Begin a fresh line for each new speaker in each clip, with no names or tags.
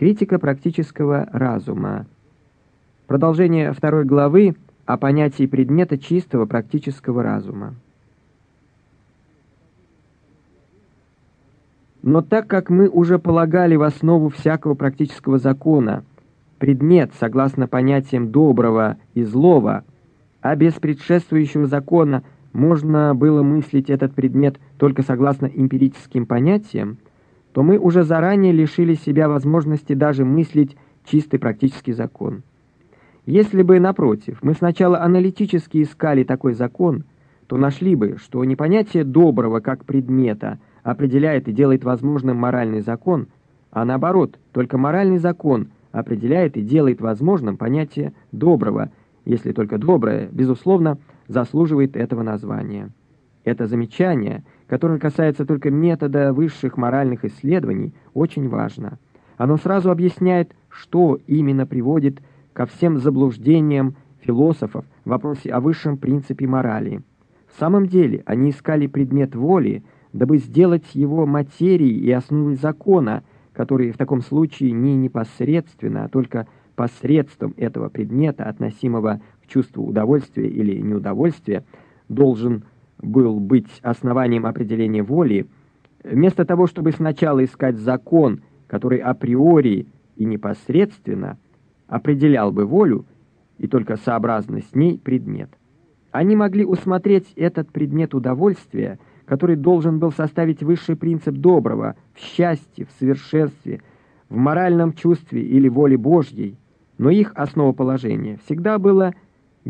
Критика практического разума. Продолжение второй главы о понятии предмета чистого практического разума. Но так как мы уже полагали в основу всякого практического закона предмет, согласно понятиям доброго и злого, а без предшествующего закона можно было мыслить этот предмет только согласно эмпирическим понятиям, то мы уже заранее лишили себя возможности даже мыслить чистый практический закон. Если бы, напротив, мы сначала аналитически искали такой закон, то нашли бы, что не понятие доброго как предмета определяет и делает возможным моральный закон, а наоборот, только моральный закон определяет и делает возможным понятие доброго, если только доброе, безусловно, заслуживает этого названия. Это замечание, которое касается только метода высших моральных исследований, очень важно. Оно сразу объясняет, что именно приводит ко всем заблуждениям философов в вопросе о высшем принципе морали. В самом деле они искали предмет воли, дабы сделать его материей и основой закона, который в таком случае не непосредственно, а только посредством этого предмета, относимого к чувству удовольствия или неудовольствия, должен был быть основанием определения воли, вместо того, чтобы сначала искать закон, который априори и непосредственно определял бы волю и только сообразно с ней предмет. Они могли усмотреть этот предмет удовольствия, который должен был составить высший принцип доброго в счастье, в совершенстве, в моральном чувстве или воле Божьей, но их основоположение всегда было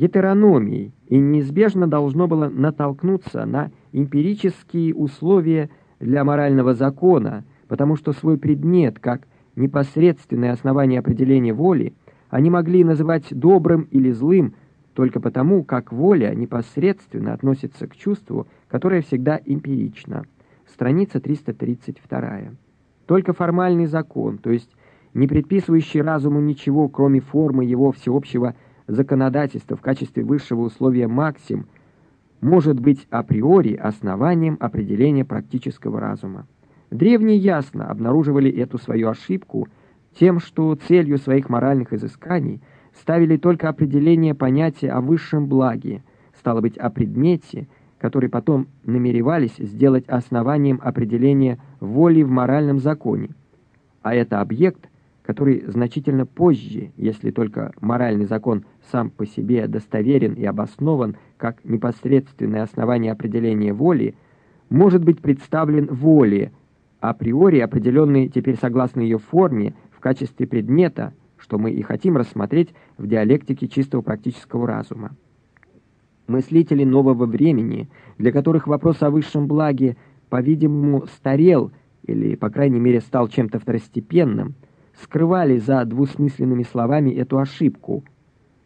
гетерономией и неизбежно должно было натолкнуться на эмпирические условия для морального закона, потому что свой предмет, как непосредственное основание определения воли, они могли называть добрым или злым только потому, как воля непосредственно относится к чувству, которое всегда эмпирично. Страница 332. Только формальный закон, то есть не предписывающий разуму ничего, кроме формы его всеобщего законодательства в качестве высшего условия максим, может быть априори основанием определения практического разума. Древние ясно обнаруживали эту свою ошибку – тем, что целью своих моральных изысканий ставили только определение понятия о высшем благе, стало быть, о предмете, который потом намеревались сделать основанием определения воли в моральном законе. А это объект, который значительно позже, если только моральный закон сам по себе достоверен и обоснован как непосредственное основание определения воли, может быть представлен воле, априори определенной теперь согласно ее форме в качестве предмета, что мы и хотим рассмотреть в диалектике чистого практического разума. Мыслители нового времени, для которых вопрос о высшем благе, по-видимому, старел или, по крайней мере, стал чем-то второстепенным, скрывали за двусмысленными словами эту ошибку,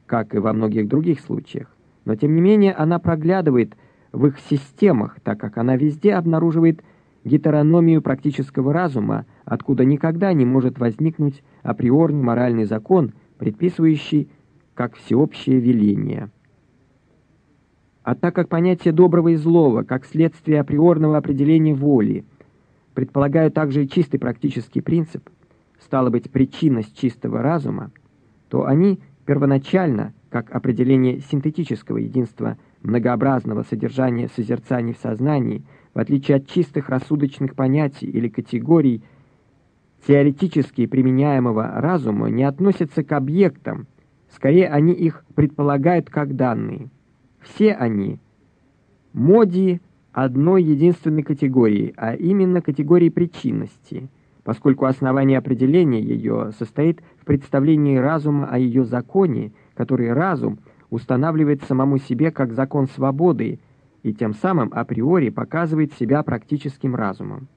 как и во многих других случаях. Но, тем не менее, она проглядывает в их системах, так как она везде обнаруживает гетерономию практического разума, откуда никогда не может возникнуть априорный моральный закон, предписывающий как всеобщее веление. А так как понятие доброго и злого, как следствие априорного определения воли, предполагают также и чистый практический принцип, стало быть, причинность чистого разума, то они первоначально, как определение синтетического единства многообразного содержания созерцаний в сознании, в отличие от чистых рассудочных понятий или категорий, теоретически применяемого разума не относятся к объектам, скорее они их предполагают как данные. Все они моди одной единственной категории, а именно категории причинности, поскольку основание определения ее состоит в представлении разума о ее законе, который разум устанавливает самому себе как закон свободы и тем самым априори показывает себя практическим разумом.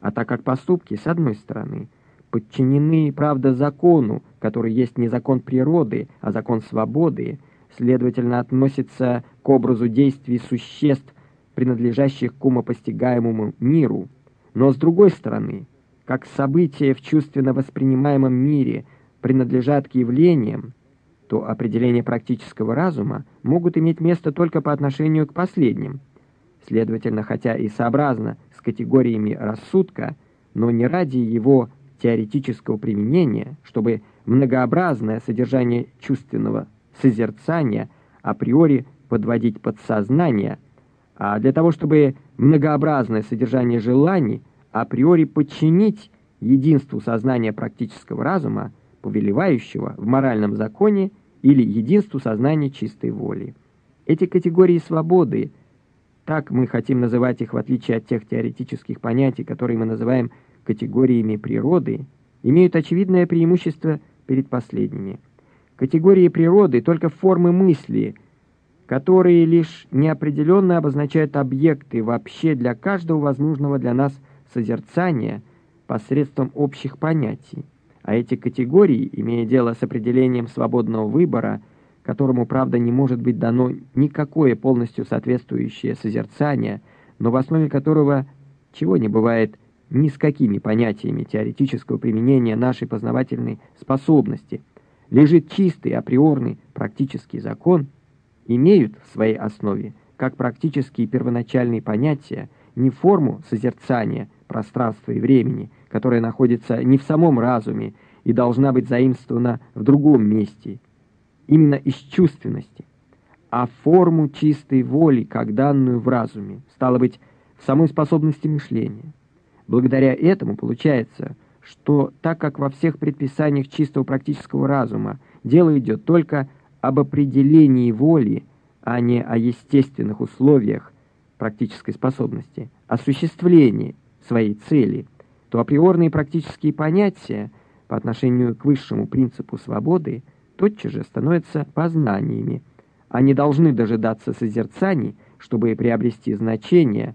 А так как поступки, с одной стороны, подчинены, правда, закону, который есть не закон природы, а закон свободы, следовательно, относится к образу действий существ, принадлежащих к умопостигаемому миру, но с другой стороны, как события в чувственно воспринимаемом мире принадлежат к явлениям, то определения практического разума могут иметь место только по отношению к последним. Следовательно, хотя и сообразно с категориями рассудка, но не ради его теоретического применения, чтобы многообразное содержание чувственного созерцания априори подводить под сознание, а для того, чтобы многообразное содержание желаний априори подчинить единству сознания практического разума, повелевающего в моральном законе или единству сознания чистой воли. Эти категории свободы, так мы хотим называть их в отличие от тех теоретических понятий, которые мы называем категориями природы, имеют очевидное преимущество перед последними. Категории природы только формы мысли, которые лишь неопределенно обозначают объекты вообще для каждого возможного для нас созерцания посредством общих понятий. А эти категории, имея дело с определением свободного выбора, которому, правда, не может быть дано никакое полностью соответствующее созерцание, но в основе которого чего не бывает ни с какими понятиями теоретического применения нашей познавательной способности, лежит чистый априорный практический закон, имеют в своей основе, как практические первоначальные понятия, не форму созерцания пространства и времени, которая находится не в самом разуме и должна быть заимствована в другом месте, именно из чувственности, а форму чистой воли, как данную в разуме, стало быть, в самой способности мышления. Благодаря этому получается, что так как во всех предписаниях чистого практического разума дело идет только об определении воли, а не о естественных условиях практической способности, осуществлении своей цели, то априорные практические понятия по отношению к высшему принципу свободы – тотчас же становятся познаниями. Они должны дожидаться созерцаний, чтобы приобрести значение,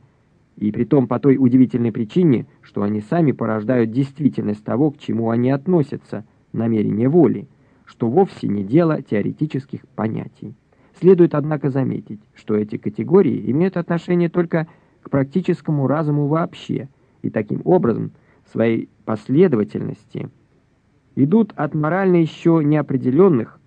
и притом по той удивительной причине, что они сами порождают действительность того, к чему они относятся, намерение воли, что вовсе не дело теоретических понятий. Следует, однако, заметить, что эти категории имеют отношение только к практическому разуму вообще, и таким образом своей последовательности – идут от морально еще неопределенных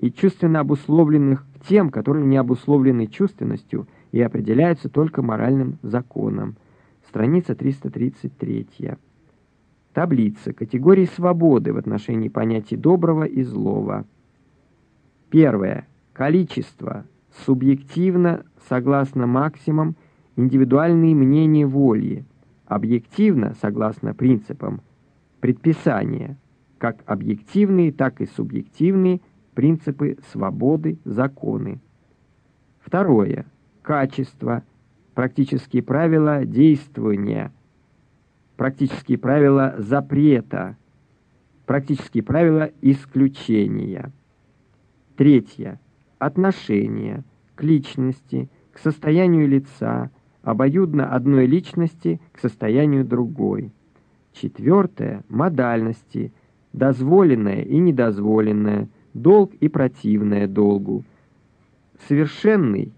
и чувственно обусловленных к тем, которые не обусловлены чувственностью и определяются только моральным законом. Страница 333. Таблица. Категории свободы в отношении понятий доброго и злого. Первое. Количество. Субъективно, согласно максимам, индивидуальные мнения воли. Объективно, согласно принципам, предписания как объективные, так и субъективные принципы свободы, законы. Второе. Качество, практические правила действования, практические правила запрета, практические правила исключения. Третье. Отношение к личности, к состоянию лица, обоюдно одной личности к состоянию другой. Четвертое. Модальности – дозволенное и недозволенное, долг и противное долгу, совершенный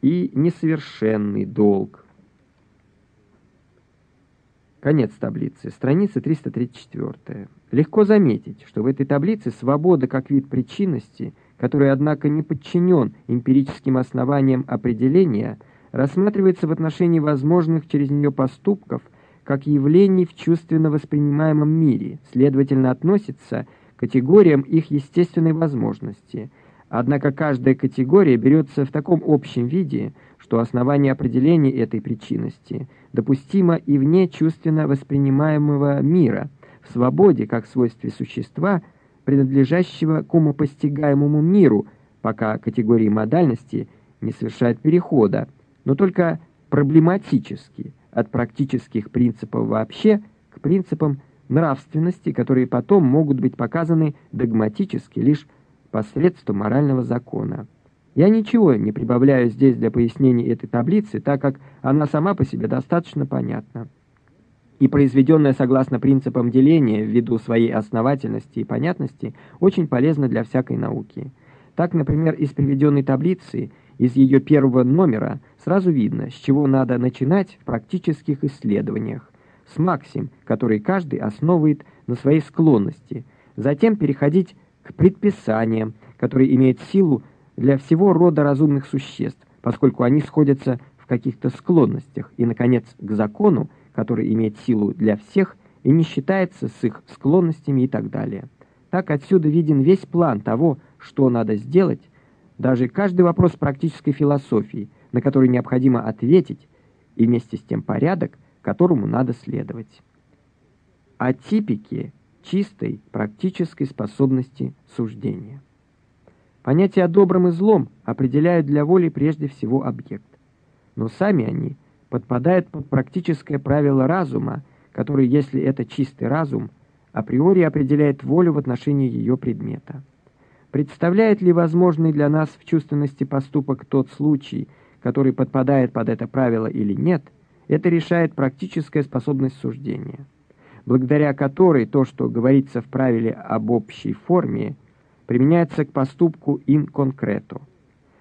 и несовершенный долг. Конец таблицы. Страница 334. Легко заметить, что в этой таблице свобода как вид причинности, который, однако, не подчинен эмпирическим основаниям определения, рассматривается в отношении возможных через нее поступков – как явлений в чувственно воспринимаемом мире, следовательно, относится к категориям их естественной возможности. Однако каждая категория берется в таком общем виде, что основание определения этой причинности допустимо и вне чувственно воспринимаемого мира, в свободе как свойстве существа, принадлежащего к умопостигаемому миру, пока категории модальности не совершают перехода, но только проблематически – от практических принципов вообще к принципам нравственности, которые потом могут быть показаны догматически лишь посредством морального закона. Я ничего не прибавляю здесь для пояснения этой таблицы, так как она сама по себе достаточно понятна. И произведенная согласно принципам деления ввиду своей основательности и понятности очень полезна для всякой науки. Так, например, из приведенной таблицы из ее первого номера сразу видно, с чего надо начинать в практических исследованиях, с максим, которые каждый основывает на своей склонности, затем переходить к предписаниям, которые имеют силу для всего рода разумных существ, поскольку они сходятся в каких-то склонностях, и, наконец, к закону, который имеет силу для всех и не считается с их склонностями и так далее. Так отсюда виден весь план того, что надо сделать, даже каждый вопрос практической философии, на который необходимо ответить, и вместе с тем порядок, которому надо следовать. Атипики чистой практической способности суждения. Понятия о добром и злом определяют для воли прежде всего объект. Но сами они подпадают под практическое правило разума, который, если это чистый разум, априори определяет волю в отношении ее предмета. Представляет ли возможный для нас в чувственности поступок тот случай, который подпадает под это правило или нет, это решает практическая способность суждения, благодаря которой то, что говорится в правиле об общей форме, применяется к поступку in concreto.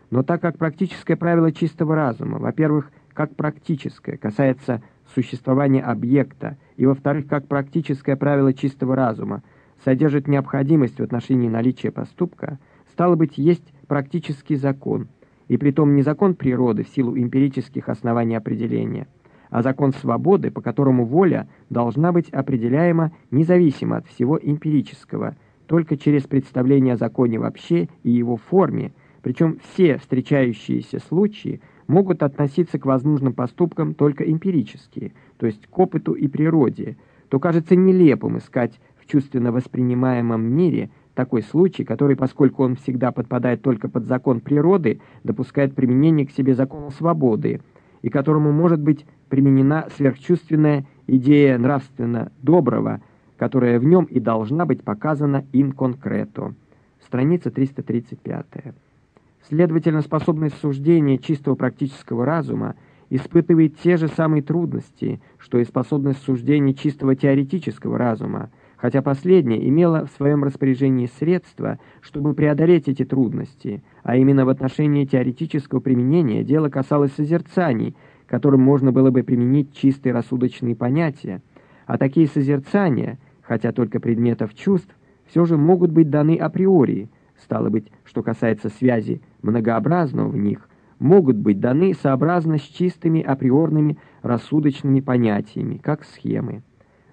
Но так как практическое правило чистого разума, во-первых, как практическое, касается существования объекта, и, во-вторых, как практическое правило чистого разума, содержит необходимость в отношении наличия поступка, стало быть, есть практический закон, и притом не закон природы в силу эмпирических оснований определения, а закон свободы, по которому воля должна быть определяема независимо от всего эмпирического – только через представление о законе вообще и его форме, причем все встречающиеся случаи могут относиться к возможным поступкам только эмпирически, то есть к опыту и природе, то кажется нелепым искать чувственно воспринимаемом мире такой случай, который, поскольку он всегда подпадает только под закон природы, допускает применение к себе закона свободы, и которому может быть применена сверхчувственная идея нравственно доброго, которая в нем и должна быть показана in concreto. Страница 335. Следовательно, способность суждения чистого практического разума испытывает те же самые трудности, что и способность суждения чистого теоретического разума, хотя последняя имела в своем распоряжении средства, чтобы преодолеть эти трудности, а именно в отношении теоретического применения дело касалось созерцаний, которым можно было бы применить чистые рассудочные понятия, а такие созерцания – хотя только предметов чувств, все же могут быть даны априори, стало быть, что касается связи многообразного в них, могут быть даны сообразно с чистыми априорными рассудочными понятиями, как схемы.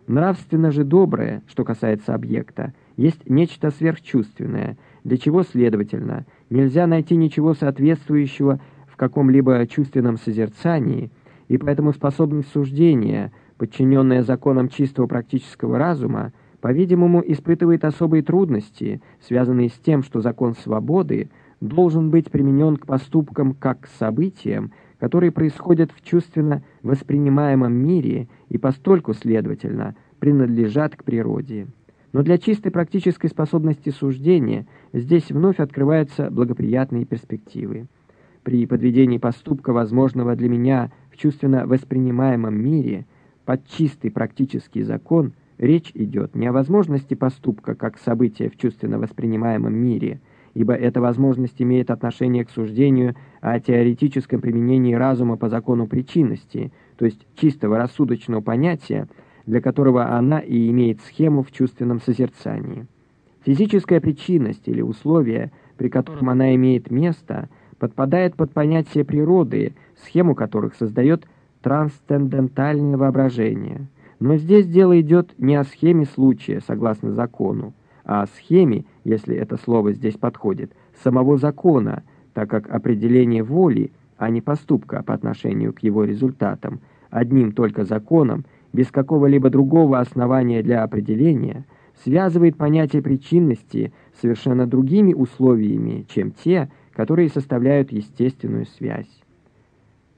Нравственно же доброе, что касается объекта, есть нечто сверхчувственное, для чего, следовательно, нельзя найти ничего соответствующего в каком-либо чувственном созерцании, и поэтому способность суждения – подчиненная законам чистого практического разума, по-видимому, испытывает особые трудности, связанные с тем, что закон свободы должен быть применен к поступкам как к событиям, которые происходят в чувственно воспринимаемом мире и постольку, следовательно, принадлежат к природе. Но для чистой практической способности суждения здесь вновь открываются благоприятные перспективы. При подведении поступка, возможного для меня в чувственно воспринимаемом мире – под чистый практический закон речь идет не о возможности поступка как события в чувственно воспринимаемом мире, ибо эта возможность имеет отношение к суждению о теоретическом применении разума по закону причинности, то есть чистого рассудочного понятия, для которого она и имеет схему в чувственном созерцании. Физическая причинность или условие, при котором она имеет место, подпадает под понятие природы, схему которых создает трансцендентальное воображение. Но здесь дело идет не о схеме случая, согласно закону, а о схеме, если это слово здесь подходит, самого закона, так как определение воли, а не поступка по отношению к его результатам, одним только законом, без какого-либо другого основания для определения, связывает понятие причинности совершенно другими условиями, чем те, которые составляют естественную связь.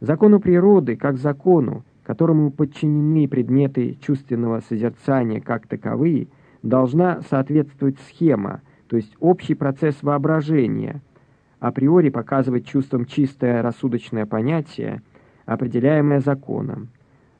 Закону природы, как закону, которому подчинены предметы чувственного созерцания как таковые, должна соответствовать схема, то есть общий процесс воображения, априори показывать чувством чистое рассудочное понятие, определяемое законом.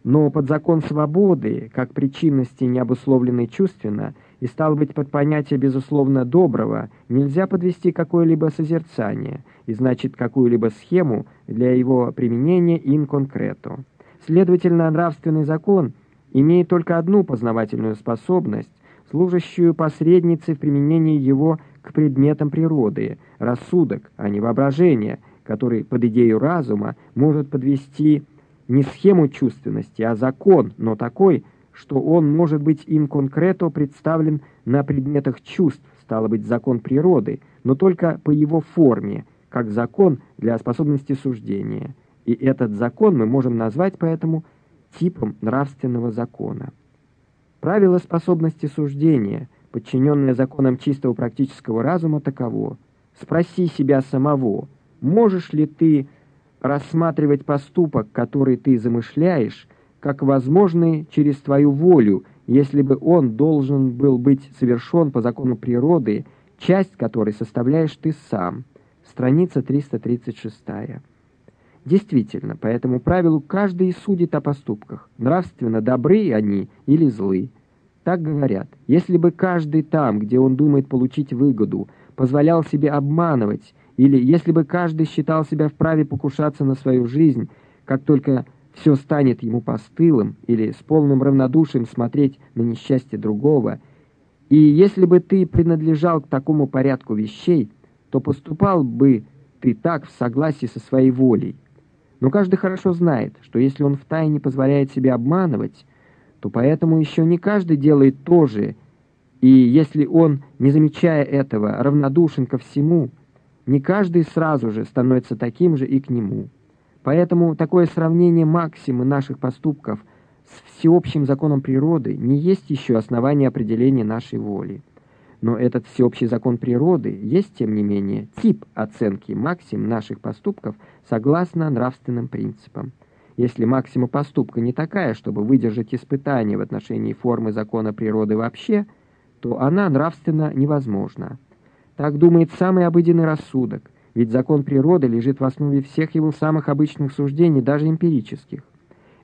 Но под закон свободы, как причинности необусловленной чувственно, и стал быть под понятие безусловно доброго, нельзя подвести какое-либо созерцание, и значит какую-либо схему для его применения in concreto. Следовательно, нравственный закон имеет только одну познавательную способность, служащую посредницей в применении его к предметам природы, рассудок, а не воображение, который под идею разума может подвести не схему чувственности, а закон, но такой, что он может быть им конкрето представлен на предметах чувств, стало быть, закон природы, но только по его форме, как закон для способности суждения. И этот закон мы можем назвать поэтому типом нравственного закона. Правило способности суждения, подчиненное законам чистого практического разума, таково. Спроси себя самого, можешь ли ты рассматривать поступок, который ты замышляешь, как возможный через твою волю, если бы он должен был быть совершен по закону природы, часть которой составляешь ты сам. Страница 336. Действительно, по этому правилу каждый судит о поступках, нравственно добры они или злы. Так говорят, если бы каждый там, где он думает получить выгоду, позволял себе обманывать, или если бы каждый считал себя вправе покушаться на свою жизнь, как только все станет ему постылым, или с полным равнодушием смотреть на несчастье другого, и если бы ты принадлежал к такому порядку вещей, то поступал бы ты так в согласии со своей волей. Но каждый хорошо знает, что если он втайне позволяет себе обманывать, то поэтому еще не каждый делает то же, и если он, не замечая этого, равнодушен ко всему, не каждый сразу же становится таким же и к нему. Поэтому такое сравнение максимы наших поступков с всеобщим законом природы не есть еще основание определения нашей воли. Но этот всеобщий закон природы есть, тем не менее, тип оценки максим наших поступков согласно нравственным принципам. Если максима поступка не такая, чтобы выдержать испытание в отношении формы закона природы вообще, то она нравственно невозможна. Так думает самый обыденный рассудок, ведь закон природы лежит в основе всех его самых обычных суждений, даже эмпирических.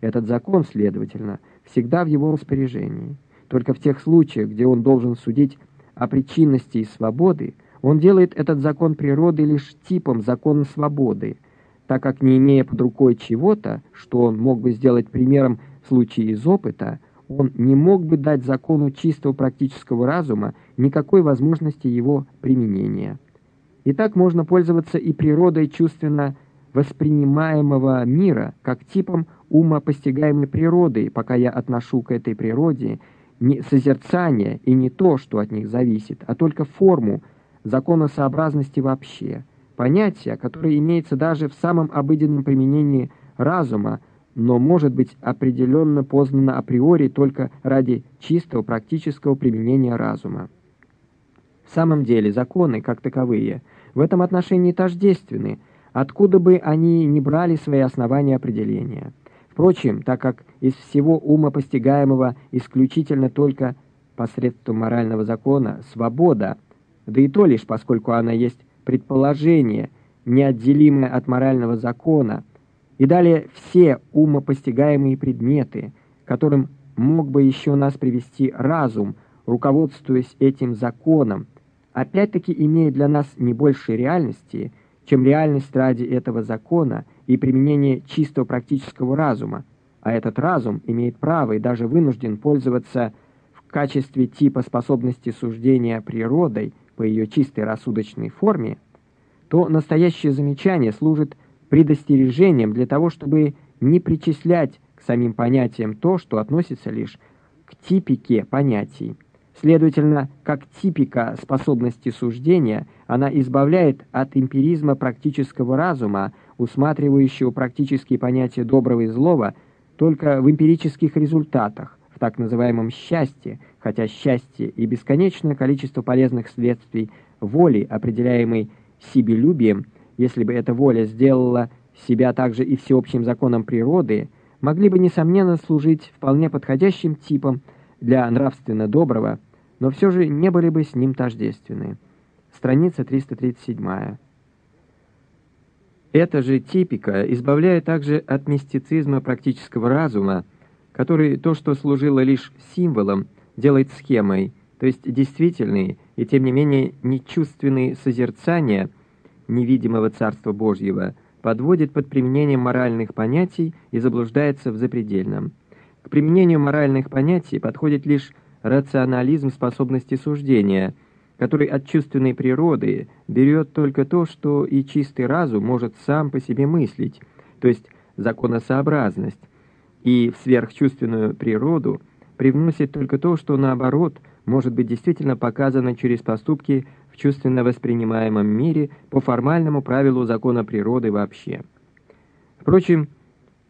Этот закон, следовательно, всегда в его распоряжении. Только в тех случаях, где он должен судить о причинности и свободы, он делает этот закон природы лишь типом закона свободы, так как не имея под рукой чего-то, что он мог бы сделать примером в случае из опыта, он не мог бы дать закону чистого практического разума никакой возможности его применения. И так можно пользоваться и природой чувственно воспринимаемого мира как типом ума постигаемой природы, пока я отношу к этой природе не созерцание и не то, что от них зависит, а только форму законосообразности вообще, понятие, которое имеется даже в самом обыденном применении разума, но может быть определенно познано априори только ради чистого практического применения разума. В самом деле законы, как таковые, в этом отношении тождественны, откуда бы они ни брали свои основания определения. Впрочем, так как из всего ума постигаемого исключительно только посредством морального закона свобода, да и то лишь поскольку она есть предположение, неотделимое от морального закона, и далее все умопостигаемые предметы, которым мог бы еще нас привести разум, руководствуясь этим законом, опять-таки имеют для нас не больше реальности, чем реальность ради этого закона и применение чистого практического разума, а этот разум имеет право и даже вынужден пользоваться в качестве типа способности суждения природой по ее чистой рассудочной форме, то настоящее замечание служит предостережением для того, чтобы не причислять к самим понятиям то, что относится лишь к типике понятий. Следовательно, как типика способности суждения, она избавляет от эмпиризма практического разума, усматривающего практические понятия доброго и злого только в эмпирических результатах, в так называемом счастье, хотя счастье и бесконечное количество полезных следствий воли, определяемой себелюбием, если бы эта воля сделала себя также и всеобщим законом природы, могли бы, несомненно, служить вполне подходящим типом для нравственно доброго, но все же не были бы с ним тождественны. Страница 337. Эта же типика избавляет также от мистицизма практического разума, который то, что служило лишь символом, делает схемой, то есть действительные и тем не менее нечувственные созерцания невидимого Царства Божьего подводит под применением моральных понятий и заблуждается в запредельном. К применению моральных понятий подходит лишь рационализм способности суждения, который от чувственной природы берет только то, что и чистый разум может сам по себе мыслить, то есть законосообразность, и в сверхчувственную природу привносит только то, что наоборот может быть действительно показано через поступки в чувственно воспринимаемом мире по формальному правилу закона природы вообще. Впрочем,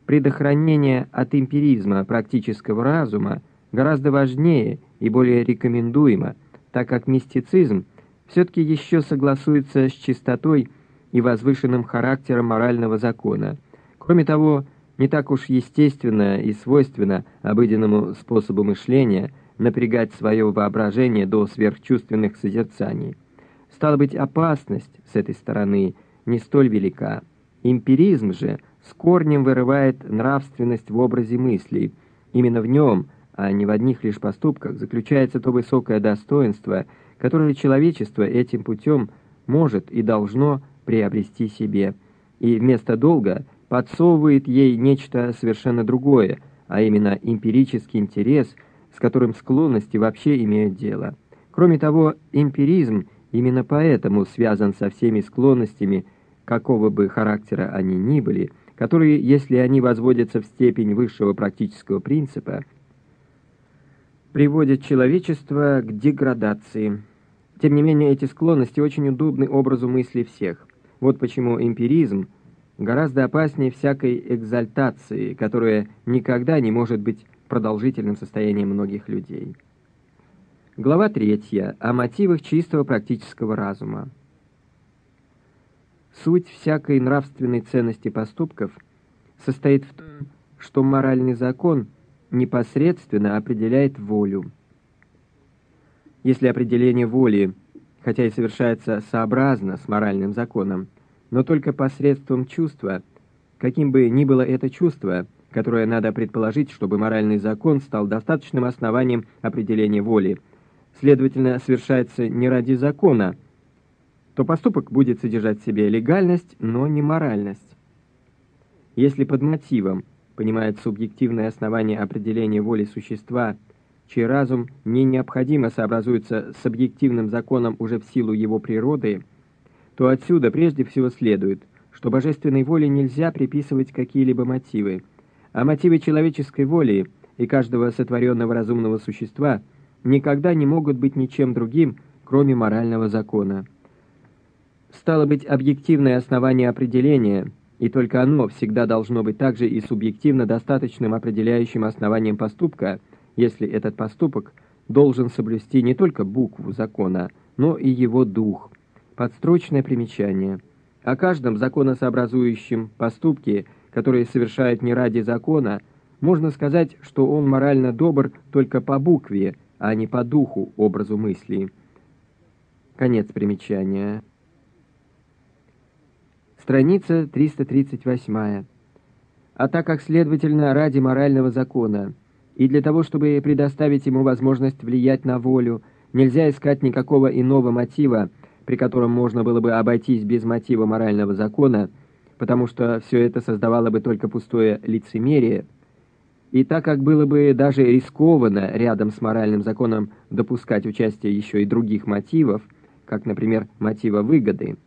предохранение от эмпиризма практического разума гораздо важнее и более рекомендуемо, так как мистицизм все-таки еще согласуется с чистотой и возвышенным характером морального закона. Кроме того, не так уж естественно и свойственно обыденному способу мышления напрягать свое воображение до сверхчувственных созерцаний. Стало быть, опасность с этой стороны не столь велика. Эмпиризм же с корнем вырывает нравственность в образе мыслей. Именно в нем, а не в одних лишь поступках, заключается то высокое достоинство, которое человечество этим путем может и должно приобрести себе, и вместо долга подсовывает ей нечто совершенно другое, а именно эмпирический интерес, с которым склонности вообще имеют дело. Кроме того, эмпиризм именно поэтому связан со всеми склонностями, какого бы характера они ни были, которые, если они возводятся в степень высшего практического принципа, приводят человечество к деградации. Тем не менее, эти склонности очень удобны образу мысли всех. Вот почему эмпиризм гораздо опаснее всякой экзальтации, которая никогда не может быть продолжительным состоянием многих людей. Глава 3. О мотивах чистого практического разума. Суть всякой нравственной ценности поступков состоит в том, что моральный закон непосредственно определяет волю. Если определение воли, хотя и совершается сообразно с моральным законом, но только посредством чувства, каким бы ни было это чувство, которое надо предположить, чтобы моральный закон стал достаточным основанием определения воли – следовательно, совершается не ради закона, то поступок будет содержать в себе легальность, но не моральность. Если под мотивом понимает субъективное основание определения воли существа, чей разум не необходимо сообразуется с объективным законом уже в силу его природы, то отсюда прежде всего следует, что божественной воле нельзя приписывать какие-либо мотивы, а мотивы человеческой воли и каждого сотворенного разумного существа – никогда не могут быть ничем другим, кроме морального закона. Стало быть, объективное основание определения, и только оно всегда должно быть также и субъективно достаточным определяющим основанием поступка, если этот поступок должен соблюсти не только букву закона, но и его дух. Подстрочное примечание. О каждом законосообразующем поступке, который совершает не ради закона, можно сказать, что он морально добр только по букве – а не по духу образу мысли. Конец примечания. Страница 338. А так как, следовательно, ради морального закона и для того, чтобы предоставить ему возможность влиять на волю, нельзя искать никакого иного мотива, при котором можно было бы обойтись без мотива морального закона, потому что все это создавало бы только пустое лицемерие, и так как было бы даже рискованно рядом с моральным законом допускать участие еще и других мотивов, как, например, мотива выгоды,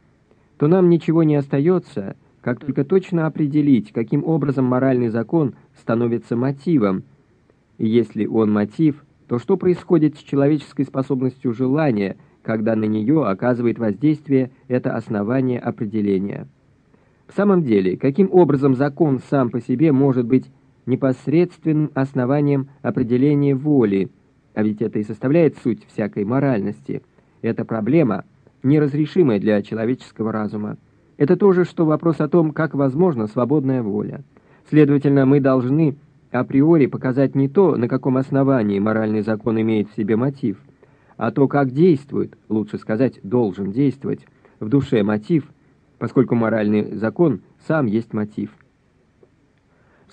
то нам ничего не остается, как только точно определить, каким образом моральный закон становится мотивом. Если он мотив, то что происходит с человеческой способностью желания, когда на нее оказывает воздействие это основание определения? В самом деле, каким образом закон сам по себе может быть непосредственным основанием определения воли, а ведь это и составляет суть всякой моральности. Это проблема, неразрешимая для человеческого разума. Это то же, что вопрос о том, как возможна свободная воля. Следовательно, мы должны априори показать не то, на каком основании моральный закон имеет в себе мотив, а то, как действует, лучше сказать, должен действовать, в душе мотив, поскольку моральный закон сам есть мотив.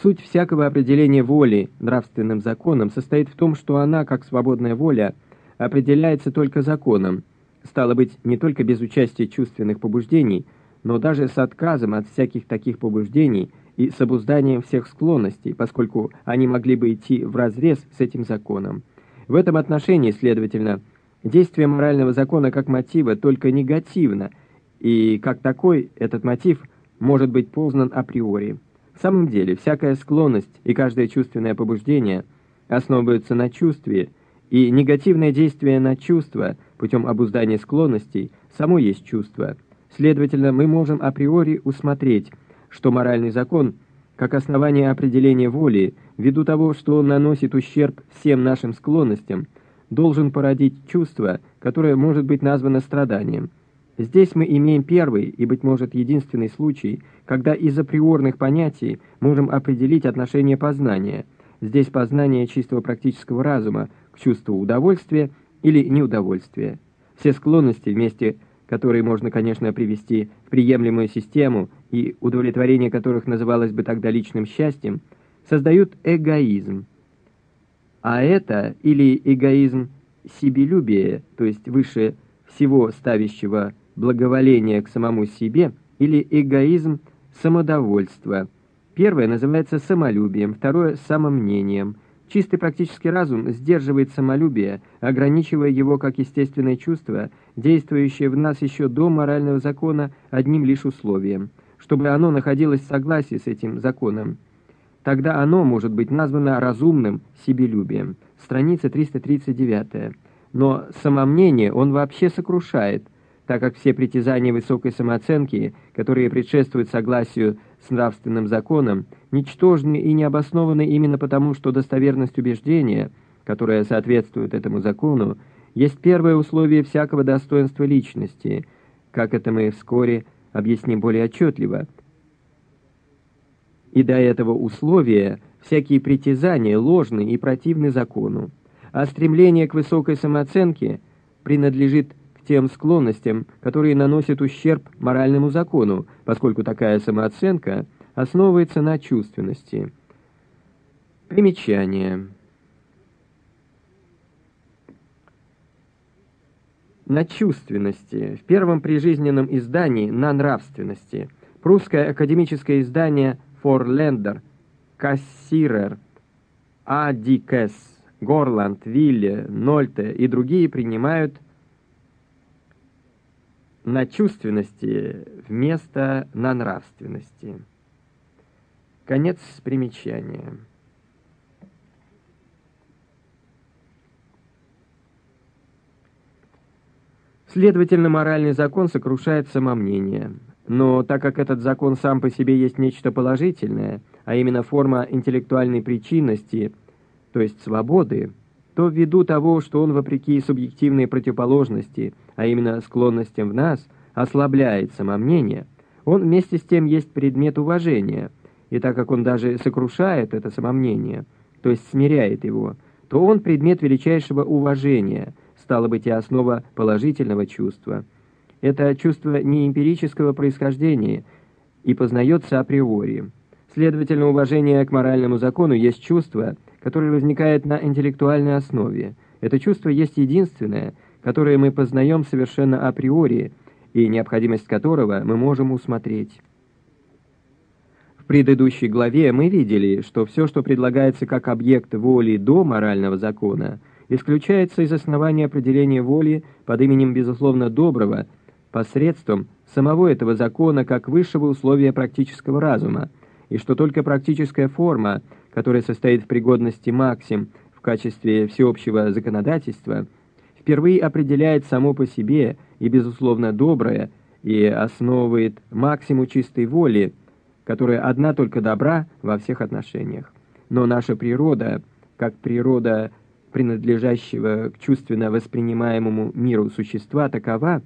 Суть всякого определения воли нравственным законом состоит в том, что она, как свободная воля, определяется только законом, стало быть, не только без участия чувственных побуждений, но даже с отказом от всяких таких побуждений и с обузданием всех склонностей, поскольку они могли бы идти вразрез с этим законом. В этом отношении, следовательно, действие морального закона как мотива только негативно, и как такой этот мотив может быть познан априори. В самом деле, всякая склонность и каждое чувственное побуждение основываются на чувстве, и негативное действие на чувство путем обуздания склонностей само есть чувство. Следовательно, мы можем априори усмотреть, что моральный закон, как основание определения воли, ввиду того, что он наносит ущерб всем нашим склонностям, должен породить чувство, которое может быть названо страданием. Здесь мы имеем первый и, быть может, единственный случай, когда из априорных понятий можем определить отношение познания. Здесь познание чистого практического разума к чувству удовольствия или неудовольствия. Все склонности, вместе которые можно, конечно, привести в приемлемую систему и удовлетворение которых называлось бы тогда личным счастьем, создают эгоизм. А это или эгоизм себелюбия, то есть выше всего ставящего благоволение к самому себе, или эгоизм самодовольства. Первое называется самолюбием, второе – самомнением. Чистый практический разум сдерживает самолюбие, ограничивая его как естественное чувство, действующее в нас еще до морального закона одним лишь условием, чтобы оно находилось в согласии с этим законом. Тогда оно может быть названо разумным себелюбием. Страница 339. Но самомнение он вообще сокрушает, так как все притязания высокой самооценки, которые предшествуют согласию с нравственным законом, ничтожны и не обоснованы именно потому, что достоверность убеждения, которое соответствует этому закону, есть первое условие всякого достоинства личности, как это мы вскоре объясним более отчетливо. И до этого условия всякие притязания ложны и противны закону, а стремление к высокой самооценке принадлежит тем склонностям, которые наносят ущерб моральному закону, поскольку такая самооценка основывается на чувственности. Примечание. На чувственности. В первом прижизненном издании на нравственности. Прусское академическое издание «Форлендер», «Кассирер», «Адикес», «Горланд», «Вилле», «Нольте» и другие принимают на чувственности вместо на нравственности. Конец примечания. Следовательно, моральный закон сокрушает самомнение. Но так как этот закон сам по себе есть нечто положительное, а именно форма интеллектуальной причинности, то есть свободы, то ввиду того, что он, вопреки субъективной противоположности, а именно склонностям в нас, ослабляет самомнение, он вместе с тем есть предмет уважения, и так как он даже сокрушает это самомнение, то есть смиряет его, то он предмет величайшего уважения, стало быть и основа положительного чувства. Это чувство не эмпирического происхождения и познается априори. Следовательно, уважение к моральному закону есть чувство, которое возникает на интеллектуальной основе. Это чувство есть единственное, которое мы познаем совершенно априори, и необходимость которого мы можем усмотреть. В предыдущей главе мы видели, что все, что предлагается как объект воли до морального закона, исключается из основания определения воли под именем, безусловно, доброго, посредством самого этого закона как высшего условия практического разума, и что только практическая форма, которая состоит в пригодности максим в качестве всеобщего законодательства, впервые определяет само по себе и, безусловно, доброе, и основывает максимум чистой воли, которая одна только добра во всех отношениях. Но наша природа, как природа принадлежащего к чувственно воспринимаемому миру существа, такова,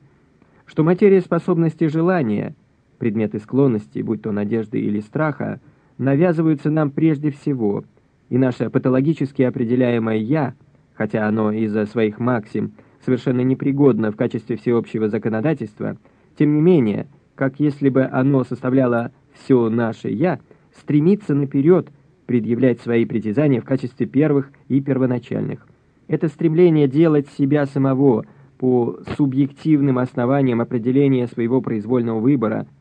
что материя способности желания – предметы склонности, будь то надежды или страха, навязываются нам прежде всего, и наше патологически определяемое «я», хотя оно из-за своих максим совершенно непригодно в качестве всеобщего законодательства, тем не менее, как если бы оно составляло все наше «я», стремится наперед предъявлять свои притязания в качестве первых и первоначальных. Это стремление делать себя самого по субъективным основаниям определения своего произвольного выбора –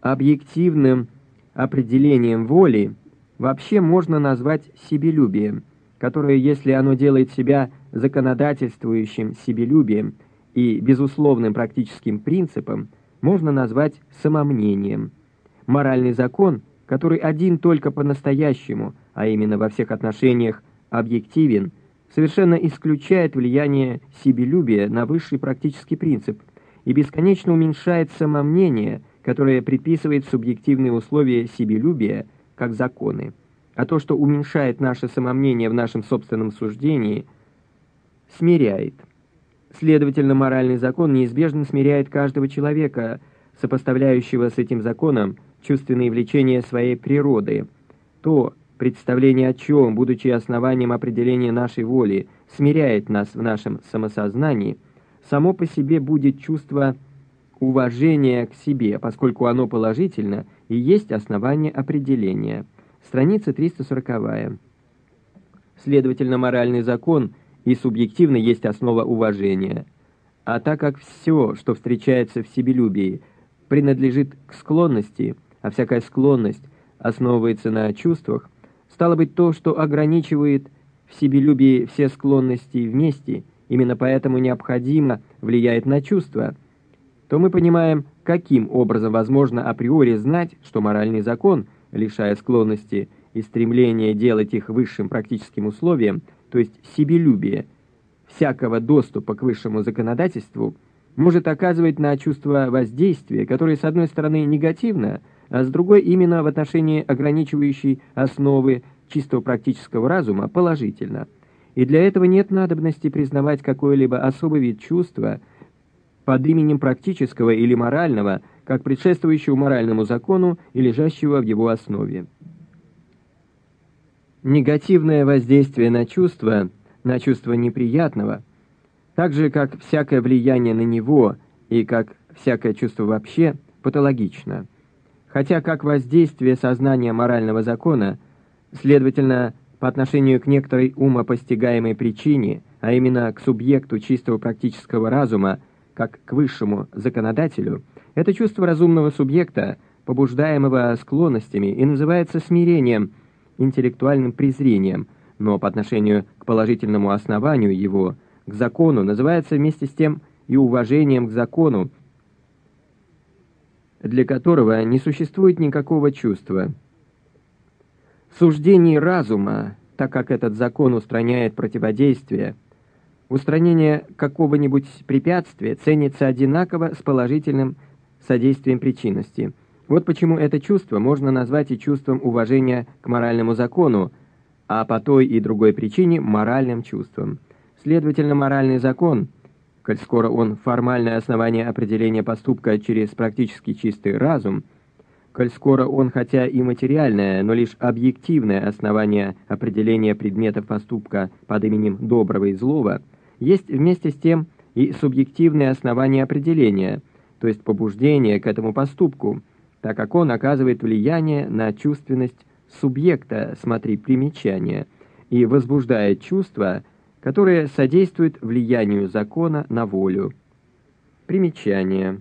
Объективным определением воли вообще можно назвать себелюбием, которое, если оно делает себя законодательствующим себелюбием и безусловным практическим принципом, можно назвать самомнением. Моральный закон, который один только по-настоящему а именно во всех отношениях объективен, совершенно исключает влияние себелюбия на высший практический принцип и бесконечно уменьшает самомнение, которое предписывает субъективные условия себелюбия как законы. А то, что уменьшает наше самомнение в нашем собственном суждении, смиряет. Следовательно, моральный закон неизбежно смиряет каждого человека, сопоставляющего с этим законом чувственные влечения своей природы. То, представление о чем, будучи основанием определения нашей воли, смиряет нас в нашем самосознании, само по себе будет чувство уважения к себе, поскольку оно положительно и есть основание определения. Страница 340. Следовательно, моральный закон и субъективно есть основа уважения. А так как все, что встречается в себелюбии, принадлежит к склонности, а всякая склонность основывается на чувствах, Стало быть, то, что ограничивает в себелюбии все склонности вместе, именно поэтому необходимо влияет на чувства, то мы понимаем, каким образом возможно априори знать, что моральный закон, лишая склонности и стремления делать их высшим практическим условием, то есть себелюбие, всякого доступа к высшему законодательству, может оказывать на чувство воздействия, которое, с одной стороны, негативно, а с другой именно в отношении ограничивающей основы чистого практического разума положительно. И для этого нет надобности признавать какой-либо особый вид чувства под именем практического или морального, как предшествующего моральному закону и лежащего в его основе. Негативное воздействие на чувство, на чувство неприятного, так же как всякое влияние на него и как всякое чувство вообще, патологично – хотя как воздействие сознания морального закона, следовательно, по отношению к некоторой умопостигаемой причине, а именно к субъекту чистого практического разума, как к высшему законодателю, это чувство разумного субъекта, побуждаемого склонностями, и называется смирением, интеллектуальным презрением, но по отношению к положительному основанию его, к закону, называется вместе с тем и уважением к закону, для которого не существует никакого чувства. Суждение разума, так как этот закон устраняет противодействие, устранение какого-нибудь препятствия ценится одинаково с положительным содействием причинности. Вот почему это чувство можно назвать и чувством уважения к моральному закону, а по той и другой причине моральным чувством. Следовательно, моральный закон – коль скоро он формальное основание определения поступка через практически чистый разум, коль скоро он хотя и материальное, но лишь объективное основание определения предметов поступка под именем доброго и злого, есть вместе с тем и субъективное основание определения, то есть побуждение к этому поступку, так как он оказывает влияние на чувственность субъекта, смотри примечание, и возбуждает чувство, которое содействует влиянию закона на волю. Примечание.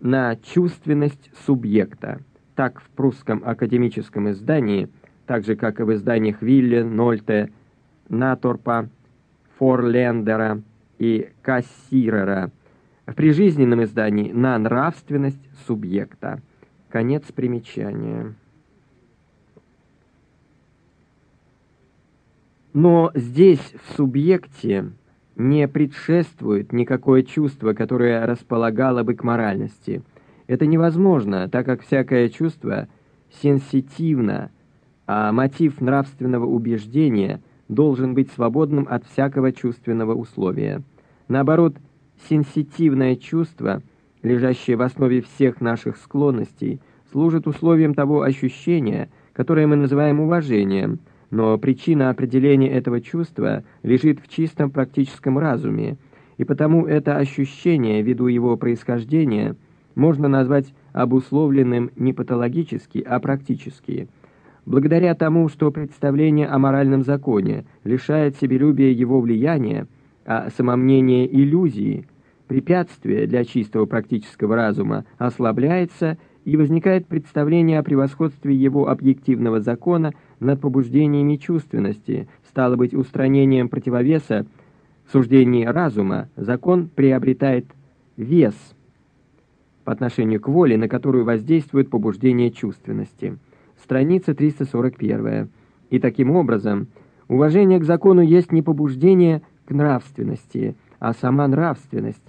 На чувственность субъекта. Так в прусском академическом издании, так же как и в изданиях Вилле, Нольте, Наторпа, Форлендера и Кассирера. В прижизненном издании на нравственность субъекта. Конец примечания. Но здесь, в субъекте, не предшествует никакое чувство, которое располагало бы к моральности. Это невозможно, так как всякое чувство сенситивно, а мотив нравственного убеждения должен быть свободным от всякого чувственного условия. Наоборот, сенситивное чувство, лежащее в основе всех наших склонностей, служит условием того ощущения, которое мы называем уважением – но причина определения этого чувства лежит в чистом практическом разуме, и потому это ощущение, ввиду его происхождения, можно назвать обусловленным не патологически, а практически. Благодаря тому, что представление о моральном законе лишает себелюбия его влияния, а самомнение иллюзии, препятствие для чистого практического разума ослабляется и возникает представление о превосходстве его объективного закона над побуждениями чувственности, стало быть, устранением противовеса суждений разума, закон приобретает вес по отношению к воле, на которую воздействует побуждение чувственности. Страница 341. И таким образом, уважение к закону есть не побуждение к нравственности, а сама нравственность.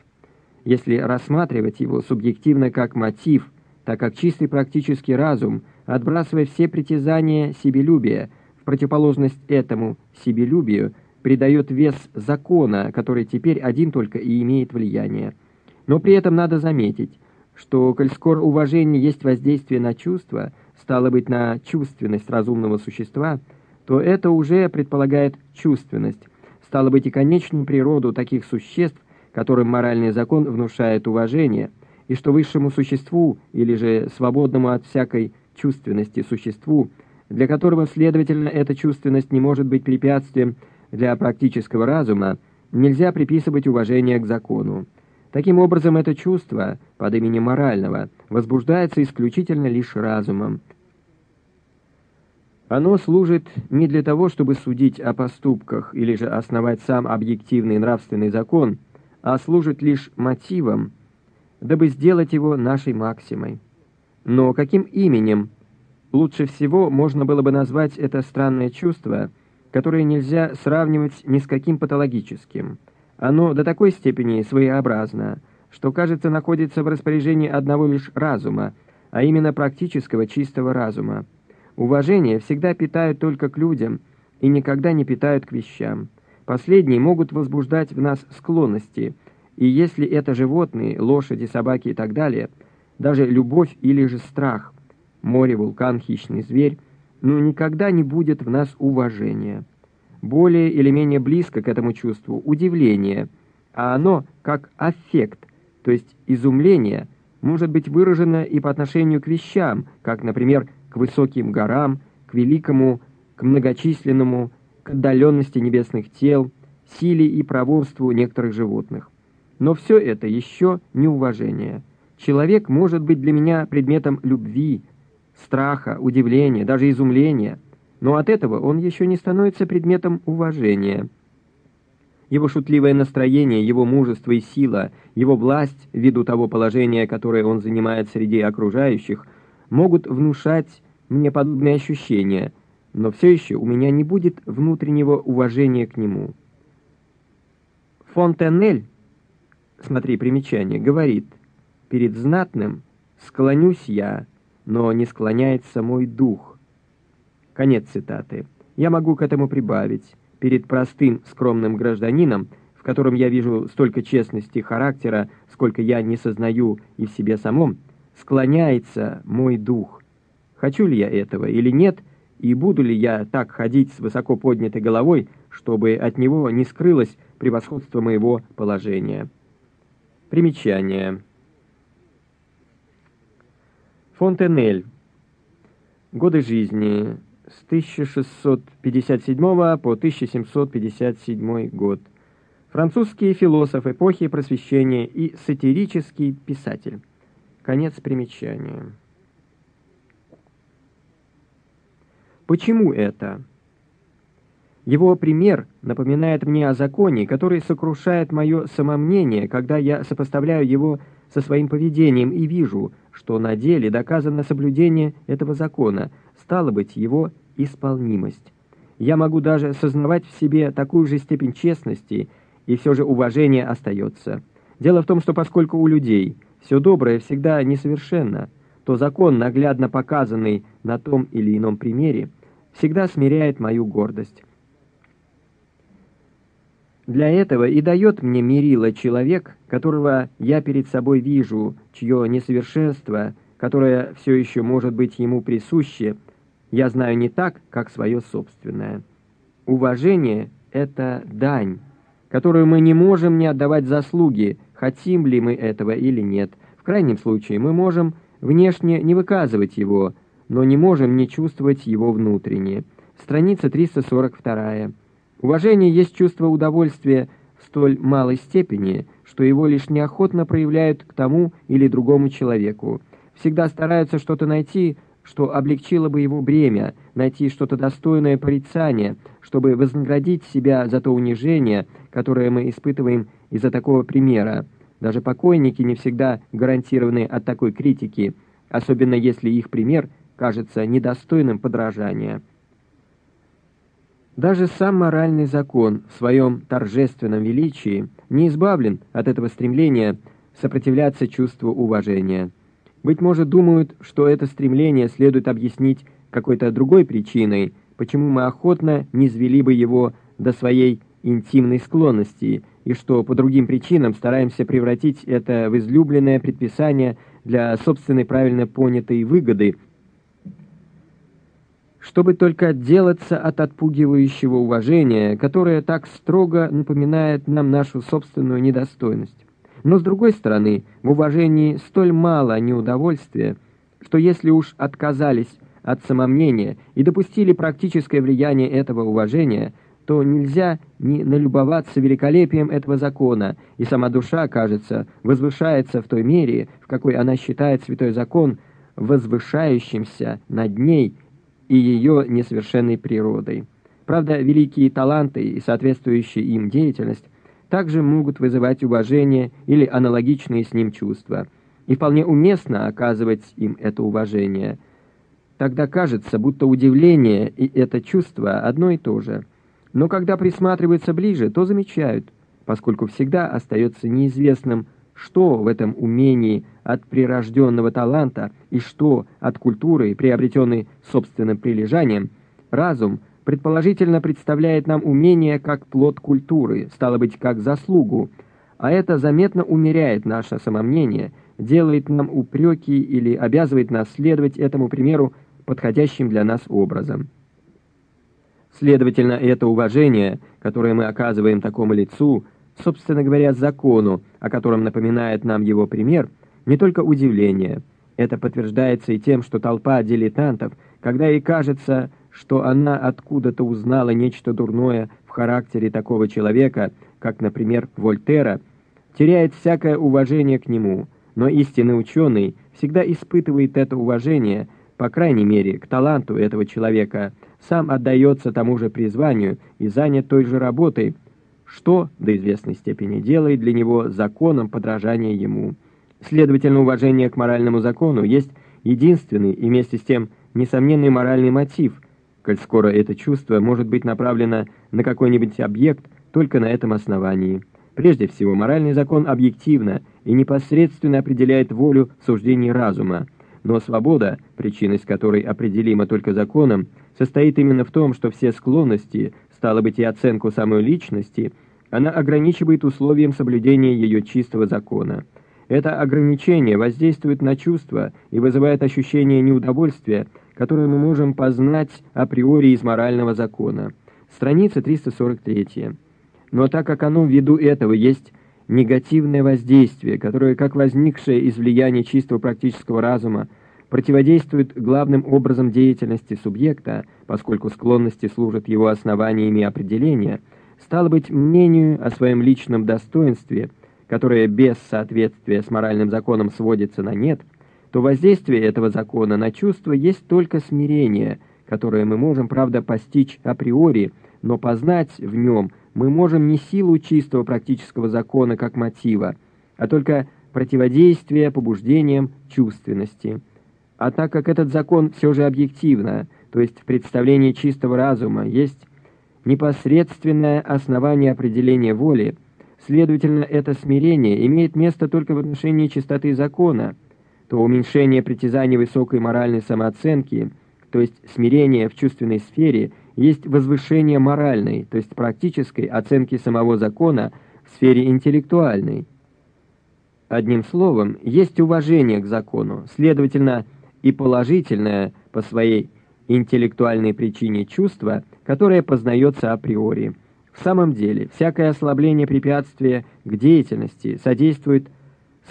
Если рассматривать его субъективно как мотив, так как чистый практический разум, отбрасывая все притязания себелюбия, в противоположность этому себелюбию, придает вес закона, который теперь один только и имеет влияние. Но при этом надо заметить, что, коль скоро уважение есть воздействие на чувства, стало быть, на чувственность разумного существа, то это уже предполагает чувственность, стало быть, и конечную природу таких существ, которым моральный закон внушает уважение, и что высшему существу, или же свободному от всякой чувственности существу, для которого, следовательно, эта чувственность не может быть препятствием для практического разума, нельзя приписывать уважение к закону. Таким образом, это чувство под именем морального возбуждается исключительно лишь разумом. Оно служит не для того, чтобы судить о поступках или же основать сам объективный нравственный закон, а служит лишь мотивом, дабы сделать его нашей максимой. Но каким именем лучше всего можно было бы назвать это странное чувство, которое нельзя сравнивать ни с каким патологическим – оно до такой степени своеобразно, что, кажется, находится в распоряжении одного лишь разума, а именно практического чистого разума. Уважение всегда питают только к людям и никогда не питают к вещам. Последние могут возбуждать в нас склонности, и если это животные, лошади, собаки и так далее, даже любовь или же страх, море, вулкан, хищный зверь, но никогда не будет в нас уважения более или менее близко к этому чувству удивление, а оно, как аффект, то есть изумление, может быть выражено и по отношению к вещам, как, например, высоким горам, к великому, к многочисленному, к отдаленности небесных тел, силе и проворству некоторых животных. Но все это еще не уважение. Человек может быть для меня предметом любви, страха, удивления, даже изумления – но от этого он еще не становится предметом уважения. Его шутливое настроение, его мужество и сила, его власть, ввиду того положения, которое он занимает среди окружающих, могут внушать мне подобные ощущения, но все еще у меня не будет внутреннего уважения к нему. Фонтенель, смотри примечание, говорит, «Перед знатным склонюсь я, но не склоняется мой дух». Конец цитаты. Я могу к этому прибавить. Перед простым, скромным гражданином, в котором я вижу столько честности характера, сколько я не сознаю и в себе самом, склоняется мой дух. Хочу ли я этого или нет, и буду ли я так ходить с высоко поднятой головой, чтобы от него не скрылось превосходство моего положения. Примечание. Фонтенель. Годы жизни с 1657 по 1757 год. Французский философ эпохи Просвещения и сатирический писатель. Конец примечания. Почему это? Его пример напоминает мне о законе, который сокрушает мое самомнение, когда я сопоставляю его со своим поведением и вижу, что на деле доказано соблюдение этого закона – стало быть, его исполнимость. Я могу даже сознавать в себе такую же степень честности, и все же уважение остается. Дело в том, что поскольку у людей все доброе всегда несовершенно, то закон, наглядно показанный на том или ином примере, всегда смиряет мою гордость. Для этого и дает мне мерило человек, которого я перед собой вижу, чье несовершенство, которое все еще может быть ему присуще, я знаю не так, как свое собственное. Уважение — это дань, которую мы не можем не отдавать заслуги, хотим ли мы этого или нет. В крайнем случае мы можем внешне не выказывать его, но не можем не чувствовать его внутренне. Страница 342. Уважение есть чувство удовольствия в столь малой степени, что его лишь неохотно проявляют к тому или другому человеку. Всегда стараются что-то найти, что облегчило бы его бремя, найти что-то достойное порицания, чтобы вознаградить себя за то унижение, которое мы испытываем из-за такого примера. Даже покойники не всегда гарантированы от такой критики, особенно если их пример кажется недостойным подражания. Даже сам моральный закон в своем торжественном величии не избавлен от этого стремления сопротивляться чувству уважения. Быть может, думают, что это стремление следует объяснить какой-то другой причиной, почему мы охотно не звели бы его до своей интимной склонности, и что по другим причинам стараемся превратить это в излюбленное предписание для собственной правильно понятой выгоды – чтобы только отделаться от отпугивающего уважения, которое так строго напоминает нам нашу собственную недостойность. Но, с другой стороны, в уважении столь мало неудовольствия, что если уж отказались от самомнения и допустили практическое влияние этого уважения, то нельзя не налюбоваться великолепием этого закона, и сама душа, кажется, возвышается в той мере, в какой она считает святой закон возвышающимся над ней – и ее несовершенной природой. Правда, великие таланты и соответствующая им деятельность также могут вызывать уважение или аналогичные с ним чувства, и вполне уместно оказывать им это уважение. Тогда кажется, будто удивление и это чувство одно и то же. Но когда присматриваются ближе, то замечают, поскольку всегда остается неизвестным, что в этом умении от прирожденного таланта и что от культуры, приобретенной собственным прилежанием, разум предположительно представляет нам умение как плод культуры, стало быть, как заслугу, а это заметно умеряет наше самомнение, делает нам упреки или обязывает нас следовать этому примеру подходящим для нас образом. Следовательно, это уважение, которое мы оказываем такому лицу – собственно говоря, закону, о котором напоминает нам его пример, не только удивление. Это подтверждается и тем, что толпа дилетантов, когда ей кажется, что она откуда-то узнала нечто дурное в характере такого человека, как, например, Вольтера, теряет всякое уважение к нему, но истинный ученый всегда испытывает это уважение, по крайней мере, к таланту этого человека, сам отдается тому же призванию и занят той же работой, что до известной степени делает для него законом подражания ему. Следовательно, уважение к моральному закону есть единственный и вместе с тем несомненный моральный мотив, коль скоро это чувство может быть направлено на какой-нибудь объект только на этом основании. Прежде всего, моральный закон объективно и непосредственно определяет волю в суждении разума, но свобода, причинность которой определима только законом, состоит именно в том, что все склонности – стало быть, и оценку самой личности, она ограничивает условием соблюдения ее чистого закона. Это ограничение воздействует на чувства и вызывает ощущение неудовольствия, которое мы можем познать априори из морального закона. Страница 343. Но так как оно ввиду этого есть негативное воздействие, которое, как возникшее из влияния чистого практического разума, противодействует главным образом деятельности субъекта, поскольку склонности служат его основаниями определения, стало быть, мнению о своем личном достоинстве, которое без соответствия с моральным законом сводится на нет, то воздействие этого закона на чувство есть только смирение, которое мы можем, правда, постичь априори, но познать в нем мы можем не силу чистого практического закона как мотива, а только противодействие побуждениям чувственности. А так как этот закон все же объективно, то есть в представлении чистого разума, есть непосредственное основание определения воли, следовательно, это смирение имеет место только в отношении чистоты закона, то уменьшение притязаний высокой моральной самооценки, то есть смирение в чувственной сфере, есть возвышение моральной, то есть практической оценки самого закона в сфере интеллектуальной. Одним словом, есть уважение к закону, следовательно, и положительное по своей интеллектуальной причине чувство, которое познается априори. В самом деле, всякое ослабление препятствия к деятельности содействует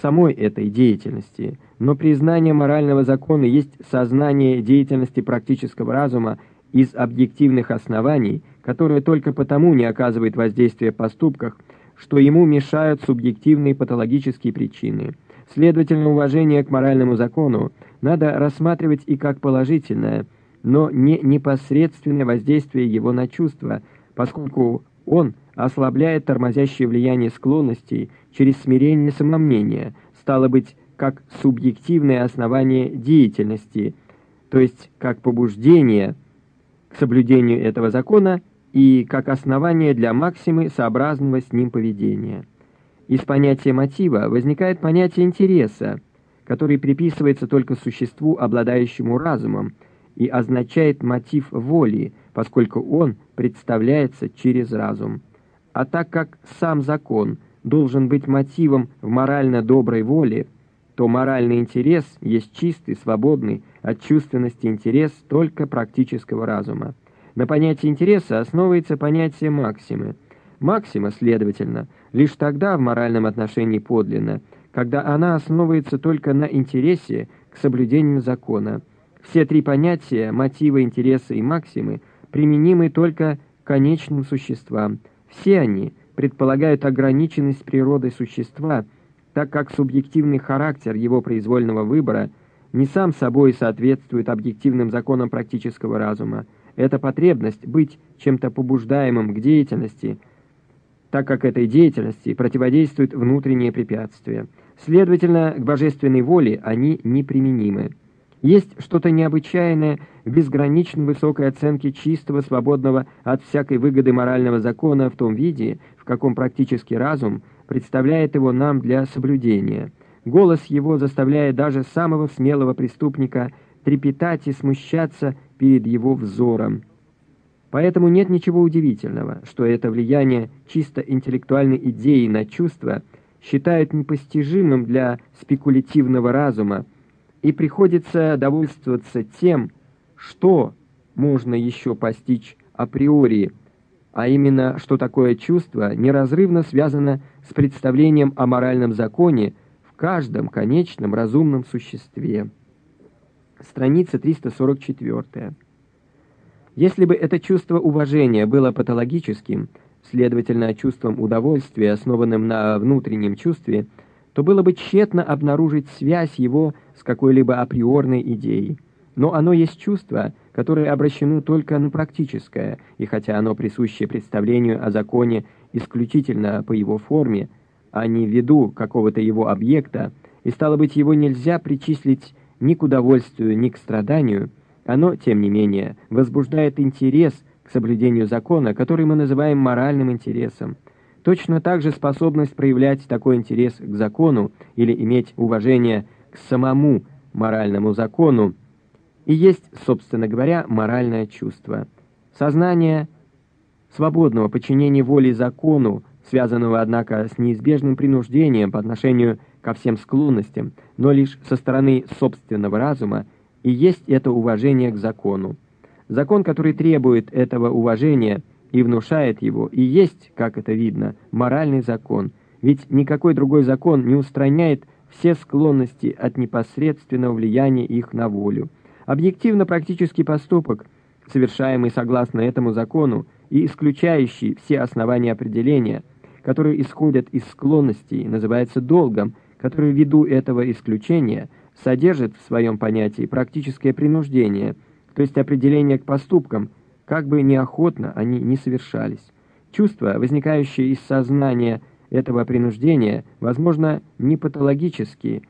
самой этой деятельности, но признание морального закона есть сознание деятельности практического разума из объективных оснований, которое только потому не оказывает воздействия в поступках, что ему мешают субъективные патологические причины. Следовательно, уважение к моральному закону надо рассматривать и как положительное, но не непосредственное воздействие его на чувства, поскольку он ослабляет тормозящее влияние склонностей через смирение самомнения, стало быть, как субъективное основание деятельности, то есть как побуждение к соблюдению этого закона и как основание для максимы сообразного с ним поведения. Из понятия мотива возникает понятие интереса, который приписывается только существу, обладающему разумом, и означает мотив воли, поскольку он представляется через разум. А так как сам закон должен быть мотивом в морально доброй воле, то моральный интерес есть чистый, свободный от чувственности интерес только практического разума. На понятие интереса основывается понятие максимы. Максима, следовательно, лишь тогда в моральном отношении подлинна, когда она основывается только на интересе к соблюдению закона. Все три понятия, мотивы, интереса и максимы, применимы только к конечным существам. Все они предполагают ограниченность природой существа, так как субъективный характер его произвольного выбора не сам собой соответствует объективным законам практического разума, эта потребность быть чем-то побуждаемым к деятельности, так как этой деятельности противодействуют внутренние препятствия. Следовательно, к божественной воле они неприменимы. Есть что-то необычайное в безгранично высокой оценке чистого, свободного от всякой выгоды морального закона в том виде, в каком практический разум представляет его нам для соблюдения. Голос его заставляет даже самого смелого преступника трепетать и смущаться перед его взором. Поэтому нет ничего удивительного, что это влияние чисто интеллектуальной идеи на чувства считают непостижимым для спекулятивного разума, и приходится довольствоваться тем, что можно еще постичь априори, а именно, что такое чувство неразрывно связано с представлением о моральном законе в каждом конечном разумном существе страница 344. Если бы это чувство уважения было патологическим, следовательно, чувством удовольствия, основанным на внутреннем чувстве, то было бы тщетно обнаружить связь его с какой-либо априорной идеей. Но оно есть чувство, которое обращено только на практическое, и хотя оно присуще представлению о законе исключительно по его форме, а не ввиду какого-то его объекта, и стало быть, его нельзя причислить ни к удовольствию, ни к страданию, оно, тем не менее, возбуждает интерес соблюдению закона, который мы называем моральным интересом. Точно так же способность проявлять такой интерес к закону или иметь уважение к самому моральному закону и есть, собственно говоря, моральное чувство. Сознание свободного подчинения воли закону, связанного, однако, с неизбежным принуждением по отношению ко всем склонностям, но лишь со стороны собственного разума, и есть это уважение к закону. Закон, который требует этого уважения и внушает его, и есть, как это видно, моральный закон, ведь никакой другой закон не устраняет все склонности от непосредственного влияния их на волю. Объективно-практический поступок, совершаемый согласно этому закону и исключающий все основания определения, которые исходят из склонностей, называется долгом – который ввиду этого исключения содержит в своем понятии практическое принуждение, то есть определение к поступкам, как бы неохотно они ни совершались. Чувства, возникающие из сознания этого принуждения, возможно, не патологические,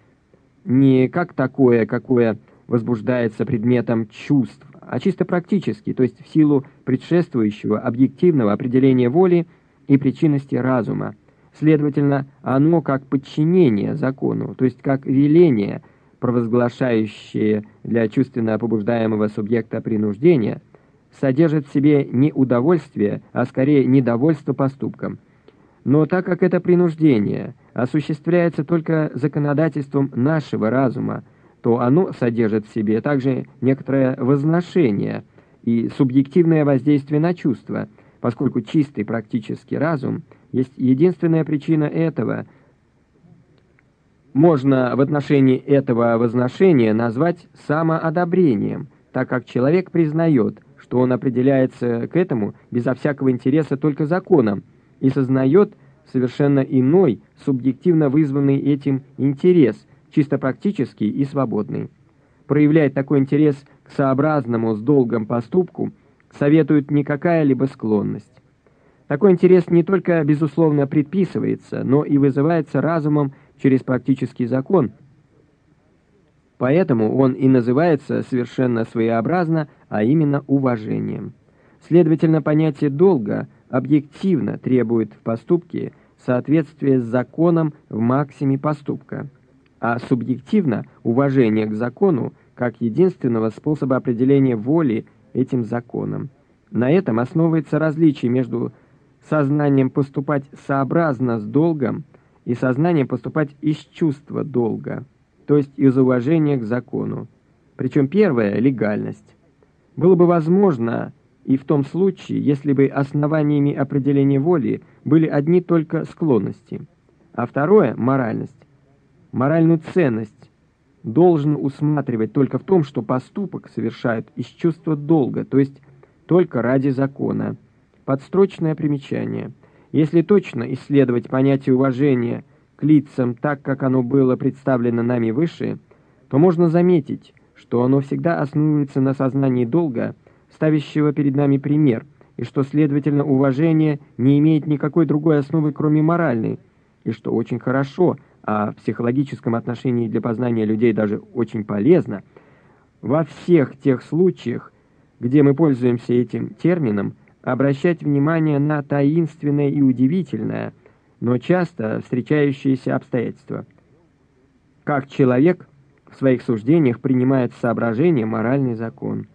не как такое, какое возбуждается предметом чувств, а чисто практически, то есть в силу предшествующего объективного определения воли и причинности разума. Следовательно, оно как подчинение закону, то есть как веление, провозглашающее для чувственно побуждаемого субъекта принуждения, содержит в себе не удовольствие, а скорее недовольство поступком. Но так как это принуждение осуществляется только законодательством нашего разума, то оно содержит в себе также некоторое возношение и субъективное воздействие на чувства, поскольку чистый практический разум – есть единственная причина этого. Можно в отношении этого возношения назвать самоодобрением, так как человек признает, что он определяется к этому безо всякого интереса только законом и сознает совершенно иной, субъективно вызванный этим интерес, чисто практический и свободный. Проявлять такой интерес к сообразному с долгом поступку советует не какая-либо склонность. Такой интерес не только, безусловно, предписывается, но и вызывается разумом через практический закон. Поэтому он и называется совершенно своеобразно, а именно уважением. Следовательно, понятие долга объективно требует в поступке соответствия с законом в максиме поступка, а субъективно уважение к закону как единственного способа определения воли этим законом. На этом основывается различие между сознанием поступать сообразно с долгом и сознанием поступать из чувства долга, то есть из уважения к закону. Причем первое – легальность. Было бы возможно и в том случае, если бы основаниями определения воли были одни только склонности, а второе – моральность. Моральную ценность должен усматривать только в том, что поступок совершают из чувства долга, то есть только ради закона. Подстрочное примечание. Если точно исследовать понятие уважения к лицам так, как оно было представлено нами выше, то можно заметить, что оно всегда основывается на сознании долга, ставящего перед нами пример, и что, следовательно, уважение не имеет никакой другой основы, кроме моральной, и что очень хорошо, а в психологическом отношении для познания людей даже очень полезно, во всех тех случаях, где мы пользуемся этим термином, обращать внимание на таинственное и удивительное, но часто встречающиеся обстоятельства. Как человек в своих суждениях принимает соображение моральный закон.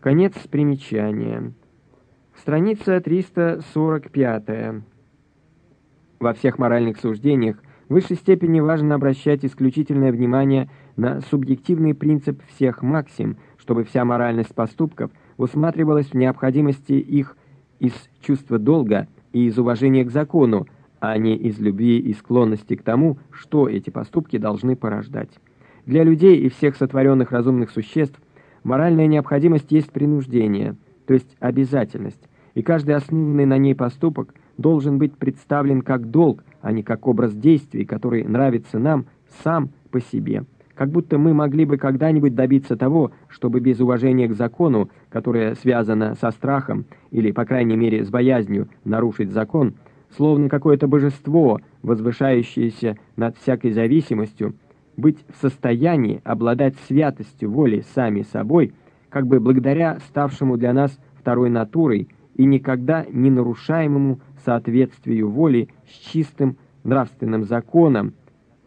Конец примечания. Страница 345. Во всех моральных суждениях в высшей степени важно обращать исключительное внимание на субъективный принцип всех максим, чтобы вся моральность поступков – усматривалось в необходимости их из чувства долга и из уважения к закону, а не из любви и склонности к тому, что эти поступки должны порождать. Для людей и всех сотворенных разумных существ моральная необходимость есть принуждение, то есть обязательность, и каждый основанный на ней поступок должен быть представлен как долг, а не как образ действий, который нравится нам сам по себе как будто мы могли бы когда-нибудь добиться того, чтобы без уважения к закону, которое связано со страхом или, по крайней мере, с боязнью нарушить закон, словно какое-то божество, возвышающееся над всякой зависимостью, быть в состоянии обладать святостью воли сами собой, как бы благодаря ставшему для нас второй натурой и никогда не нарушаемому соответствию воли с чистым нравственным законом,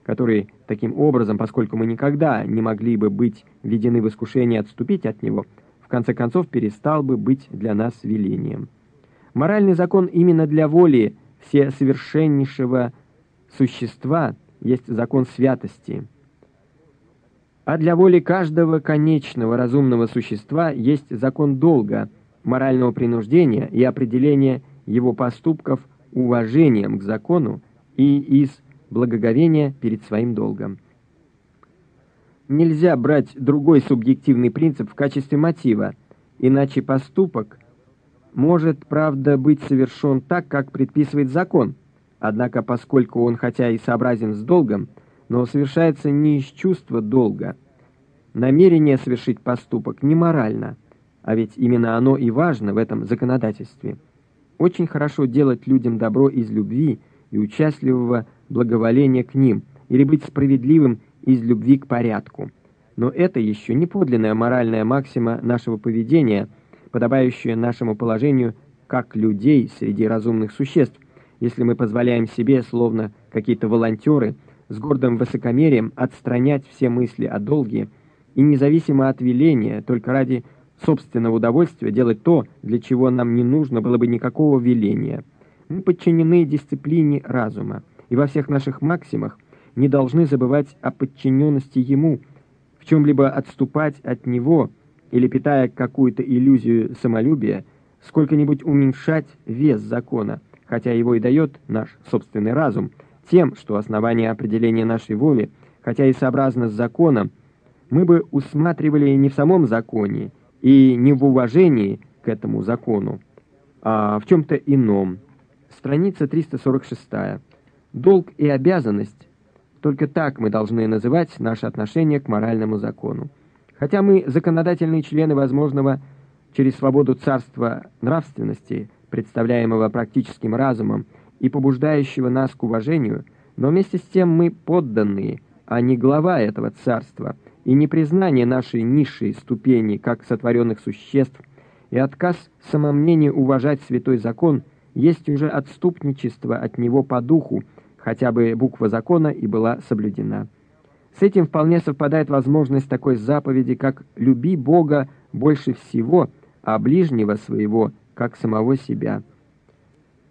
который таким образом, поскольку мы никогда не могли бы быть введены в искушение отступить от него, в конце концов перестал бы быть для нас велением. Моральный закон именно для воли все совершеннейшего существа есть закон святости. А для воли каждого конечного разумного существа есть закон долга, морального принуждения и определения его поступков уважением к закону и из благоговения перед своим долгом. Нельзя брать другой субъективный принцип в качестве мотива, иначе поступок может, правда, быть совершен так, как предписывает закон, однако поскольку он хотя и сообразен с долгом, но совершается не из чувства долга. Намерение совершить поступок не морально, а ведь именно оно и важно в этом законодательстве. Очень хорошо делать людям добро из любви и участливого благоволения к ним или быть справедливым из любви к порядку. Но это еще не подлинная моральная максима нашего поведения, подобающая нашему положению как людей среди разумных существ, если мы позволяем себе, словно какие-то волонтеры, с гордым высокомерием отстранять все мысли о долге и независимо от веления, только ради собственного удовольствия делать то, для чего нам не нужно было бы никакого веления. Мы подчинены дисциплине разума и во всех наших максимах не должны забывать о подчиненности ему, в чем-либо отступать от него или, питая какую-то иллюзию самолюбия, сколько-нибудь уменьшать вес закона, хотя его и дает наш собственный разум, тем, что основание определения нашей воли, хотя и сообразно с законом, мы бы усматривали не в самом законе и не в уважении к этому закону, а в чем-то ином. Страница 346. Долг и обязанность – только так мы должны называть наше отношение к моральному закону. Хотя мы законодательные члены возможного через свободу царства нравственности, представляемого практическим разумом и побуждающего нас к уважению, но вместе с тем мы подданные, а не глава этого царства, и непризнание нашей низшей ступени как сотворенных существ и отказ самомнения уважать святой закон есть уже отступничество от него по духу, хотя бы буква закона и была соблюдена. С этим вполне совпадает возможность такой заповеди, как «люби Бога больше всего, а ближнего своего, как самого себя».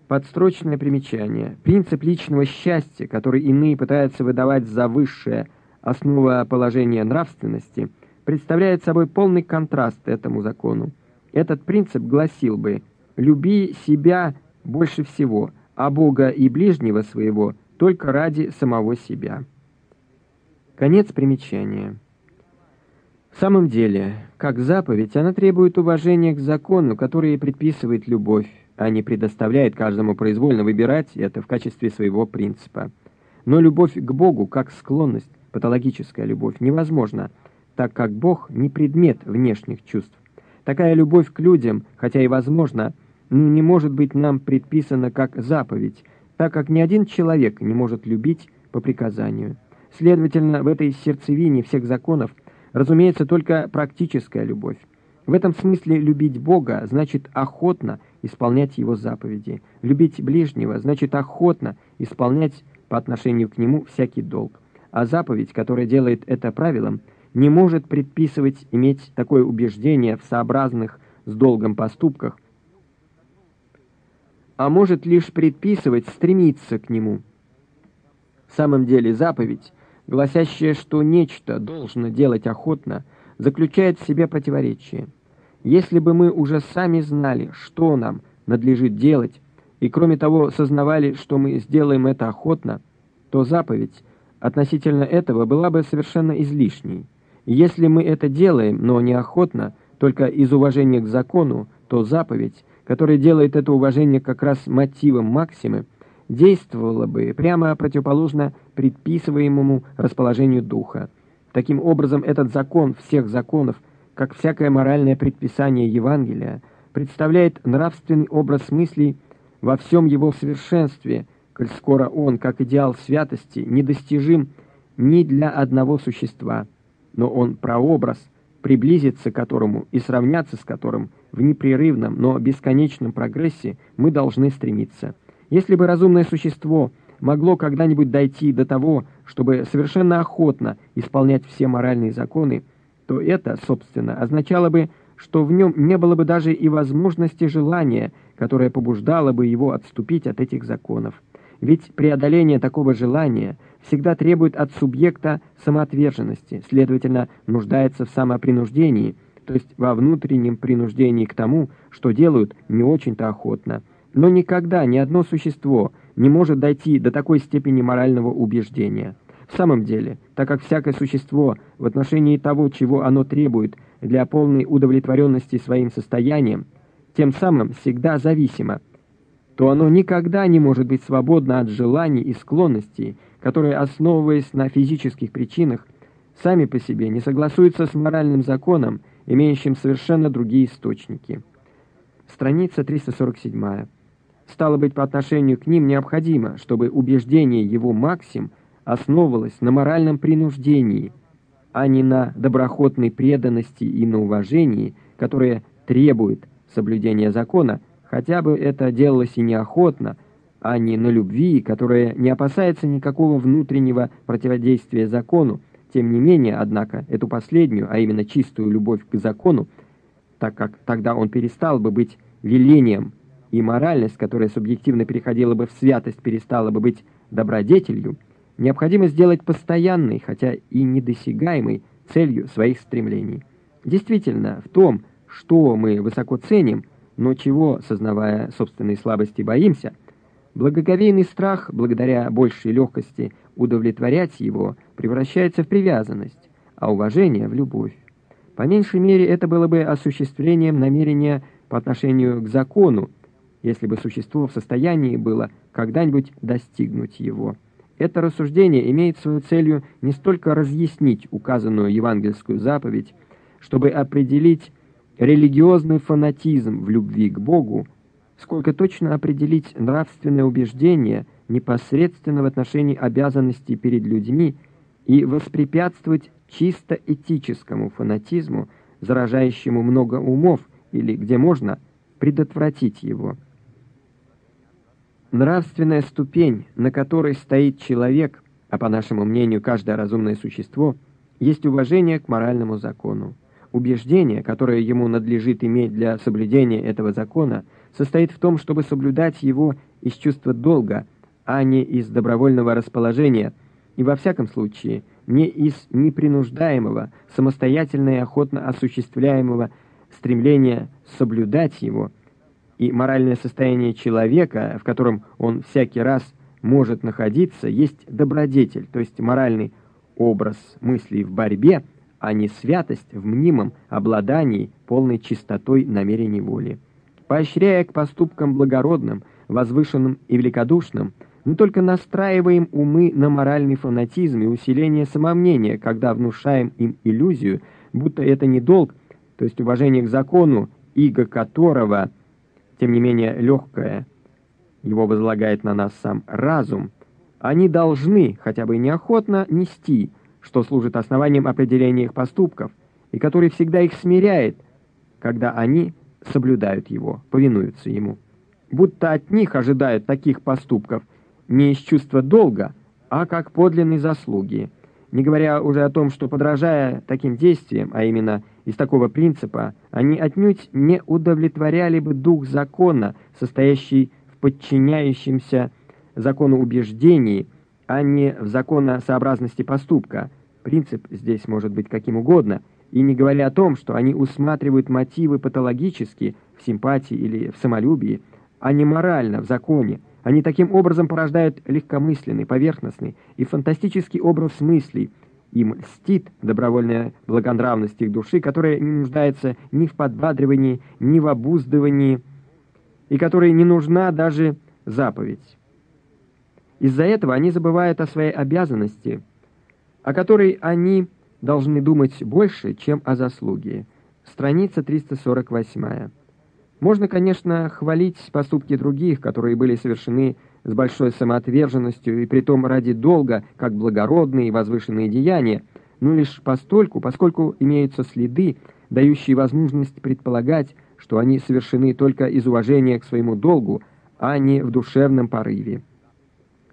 Подстрочное примечание. Принцип личного счастья, который иные пытаются выдавать за высшее основоположение нравственности, представляет собой полный контраст этому закону. Этот принцип гласил бы «люби себя больше всего, а Бога и ближнего своего только ради самого себя». Конец примечания. В самом деле, как заповедь, она требует уважения к закону, который предписывает любовь, а не предоставляет каждому произвольно выбирать это в качестве своего принципа. Но любовь к Богу, как склонность, патологическая любовь, невозможна, так как Бог не предмет внешних чувств. Такая любовь к людям, хотя и возможна, не может быть нам предписана как заповедь, так как ни один человек не может любить по приказанию. Следовательно, в этой сердцевине всех законов разумеется только практическая любовь. В этом смысле любить Бога значит охотно исполнять Его заповеди. Любить ближнего значит охотно исполнять по отношению к нему всякий долг. А заповедь, которая делает это правилом, не может предписывать иметь такое убеждение в сообразных с долгом поступках, а может лишь предписывать стремиться к нему. В самом деле заповедь гласящее, что нечто должно делать охотно, заключает в себе противоречие. Если бы мы уже сами знали, что нам надлежит делать, и кроме того сознавали, что мы сделаем это охотно, то заповедь относительно этого была бы совершенно излишней. если мы это делаем, но неохотно, только из уважения к закону, то заповедь, которая делает это уважение как раз мотивом максимы, действовало бы прямо противоположно предписываемому расположению духа. Таким образом, этот закон всех законов, как всякое моральное предписание Евангелия, представляет нравственный образ мыслей во всем его совершенстве, коль скоро он, как идеал святости, недостижим ни для одного существа, но он прообраз, приблизиться к которому и сравняться с которым в непрерывном, но бесконечном прогрессе мы должны стремиться – если бы разумное существо могло когда-нибудь дойти до того, чтобы совершенно охотно исполнять все моральные законы, то это, собственно, означало бы, что в нем не было бы даже и возможности желания, которое побуждало бы его отступить от этих законов. Ведь преодоление такого желания всегда требует от субъекта самоотверженности, следовательно, нуждается в самопринуждении, то есть во внутреннем принуждении к тому, что делают не очень-то охотно – но никогда ни одно существо не может дойти до такой степени морального убеждения. В самом деле, так как всякое существо в отношении того, чего оно требует для полной удовлетворенности своим состоянием, тем самым всегда зависимо, то оно никогда не может быть свободно от желаний и склонностей, которые, основываясь на физических причинах, сами по себе не согласуются с моральным законом, имеющим совершенно другие источники. Страница 347. Стало быть, по отношению к ним необходимо, чтобы убеждение его максим основывалось на моральном принуждении, а не на доброхотной преданности и на уважении, которое требует соблюдения закона, хотя бы это делалось и неохотно, а не на любви, которая не опасается никакого внутреннего противодействия закону, тем не менее, однако, эту последнюю, а именно чистую любовь к закону, так как тогда он перестал бы быть велением и моральность, которая субъективно переходила бы в святость, перестала бы быть добродетелью, необходимо сделать постоянной, хотя и недосягаемой целью своих стремлений. Действительно, в том, что мы высоко ценим, но чего, сознавая собственные слабости, боимся, благоговейный страх, благодаря большей легкости удовлетворять его, превращается в привязанность, а уважение — в любовь. По меньшей мере, это было бы осуществлением намерения по отношению к закону, если бы существо в состоянии было когда-нибудь достигнуть его. Это рассуждение имеет свою целью не столько разъяснить указанную евангельскую заповедь, чтобы определить религиозный фанатизм в любви к Богу, сколько точно определить нравственное убеждение непосредственно в отношении обязанностей перед людьми и воспрепятствовать чисто этическому фанатизму, заражающему много умов или, где можно, предотвратить его. Нравственная ступень, на которой стоит человек, а по нашему мнению каждое разумное существо, есть уважение к моральному закону. Убеждение, которое ему надлежит иметь для соблюдения этого закона, состоит в том, чтобы соблюдать его из чувства долга, а не из добровольного расположения, и во всяком случае не из непринуждаемого, самостоятельно и охотно осуществляемого стремления соблюдать его – и моральное состояние человека, в котором он всякий раз может находиться, есть добродетель, то есть моральный образ мыслей в борьбе, а не святость в мнимом обладании полной чистотой намерений воли. Поощряя к поступкам благородным, возвышенным и великодушным, мы только настраиваем умы на моральный фанатизм и усиление самомнения, когда внушаем им иллюзию, будто это не долг, то есть уважение к закону, иго которого – тем не менее легкое, его возлагает на нас сам разум, они должны, хотя бы неохотно, нести, что служит основанием определения их поступков, и который всегда их смиряет, когда они соблюдают его, повинуются ему. Будто от них ожидают таких поступков не из чувства долга, а как подлинной заслуги, не говоря уже о том, что, подражая таким действиям, а именно – из такого принципа они отнюдь не удовлетворяли бы дух закона, состоящий в подчиняющемся закону убеждений, а не в законосообразности поступка. Принцип здесь может быть каким угодно, и не говоря о том, что они усматривают мотивы патологически в симпатии или в самолюбии, а не морально в законе. Они таким образом порождают легкомысленный, поверхностный и фантастический образ мыслей – им льстит добровольная благонравность их души, которая не нуждается ни в подбадривании, ни в обуздывании, и которой не нужна даже заповедь. Из-за этого они забывают о своей обязанности, о которой они должны думать больше, чем о заслуге. Страница 348. Можно, конечно, хвалить поступки других, которые были совершены с большой самоотверженностью и притом ради долга, как благородные и возвышенные деяния, но лишь постольку, поскольку имеются следы, дающие возможность предполагать, что они совершены только из уважения к своему долгу, а не в душевном порыве.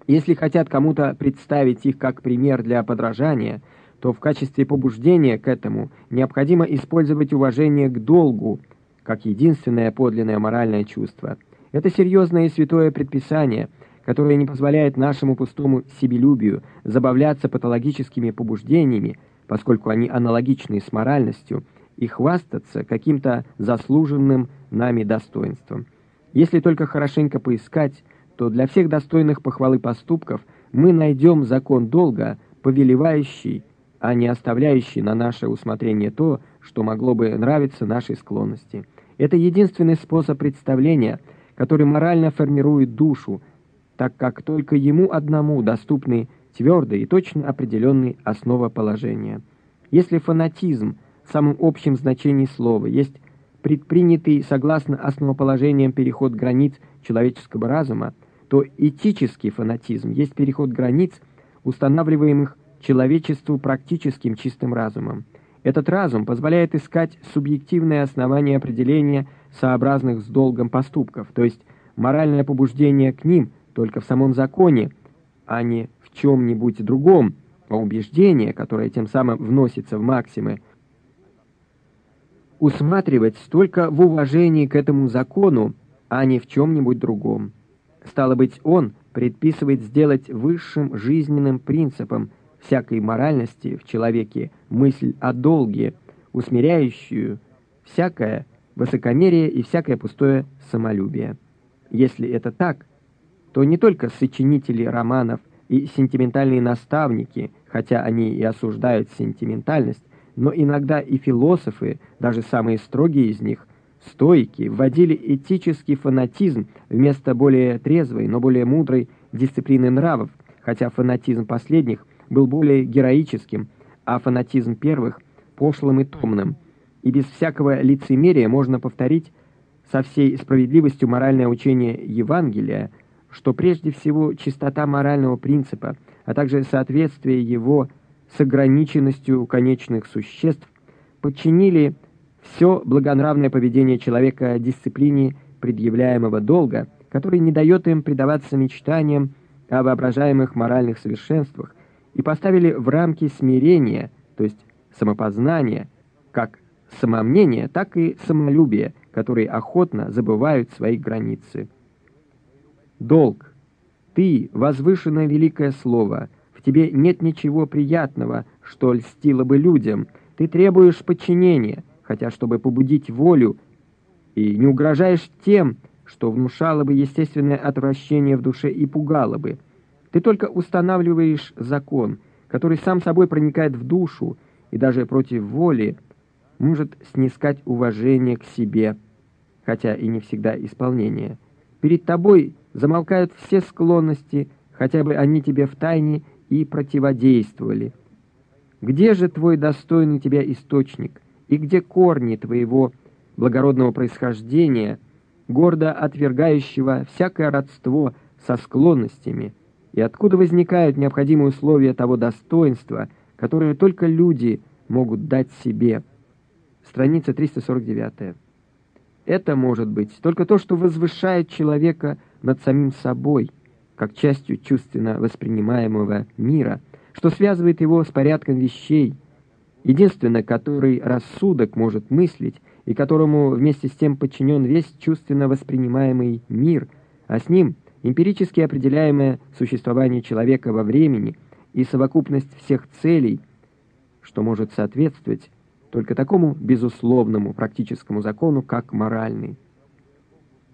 Если хотят кому-то представить их как пример для подражания, то в качестве побуждения к этому необходимо использовать уважение к долгу, как единственное подлинное моральное чувство. Это серьезное и святое предписание – которое не позволяет нашему пустому себелюбию забавляться патологическими побуждениями, поскольку они аналогичны с моральностью, и хвастаться каким-то заслуженным нами достоинством. Если только хорошенько поискать, то для всех достойных похвалы поступков мы найдем закон долга, повелевающий, а не оставляющий на наше усмотрение то, что могло бы нравиться нашей склонности. Это единственный способ представления, который морально формирует душу, так как только ему одному доступны твердые и точно определенные основоположения. Если фанатизм в самом общем значении слова есть предпринятый согласно основоположениям переход границ человеческого разума, то этический фанатизм есть переход границ, устанавливаемых человечеству практическим чистым разумом. Этот разум позволяет искать субъективное основание определения сообразных с долгом поступков, то есть моральное побуждение к ним – только в самом законе, а не в чем-нибудь другом, а убеждение, которое тем самым вносится в максимы, усматривать только в уважении к этому закону, а не в чем-нибудь другом. Стало быть, он предписывает сделать высшим жизненным принципом всякой моральности в человеке мысль о долге, усмиряющую всякое высокомерие и всякое пустое самолюбие. Если это так, то не только сочинители романов и сентиментальные наставники, хотя они и осуждают сентиментальность, но иногда и философы, даже самые строгие из них, стойки, вводили этический фанатизм вместо более трезвой, но более мудрой дисциплины нравов, хотя фанатизм последних был более героическим, а фанатизм первых – пошлым и томным. И без всякого лицемерия можно повторить со всей справедливостью моральное учение Евангелия – что прежде всего чистота морального принципа, а также соответствие его с ограниченностью конечных существ подчинили все благонравное поведение человека дисциплине предъявляемого долга, который не дает им предаваться мечтаниям о воображаемых моральных совершенствах, и поставили в рамки смирения, то есть самопознания, как самомнения, так и самолюбия, которые охотно забывают свои границы. Долг. Ты, возвышенное великое слово, в тебе нет ничего приятного, что льстило бы людям. Ты требуешь подчинения, хотя чтобы побудить волю, и не угрожаешь тем, что внушало бы естественное отвращение в душе и пугало бы. Ты только устанавливаешь закон, который сам собой проникает в душу и даже против воли может снискать уважение к себе, хотя и не всегда исполнение. Перед тобой замолкают все склонности, хотя бы они тебе втайне и противодействовали. Где же твой достойный тебя источник, и где корни твоего благородного происхождения, гордо отвергающего всякое родство со склонностями, и откуда возникают необходимые условия того достоинства, которое только люди могут дать себе. Страница 349. Это может быть только то, что возвышает человека над самим собой, как частью чувственно воспринимаемого мира, что связывает его с порядком вещей, единственное, который рассудок может мыслить и которому вместе с тем подчинен весь чувственно воспринимаемый мир, а с ним эмпирически определяемое существование человека во времени и совокупность всех целей, что может соответствовать только такому безусловному практическому закону, как моральный.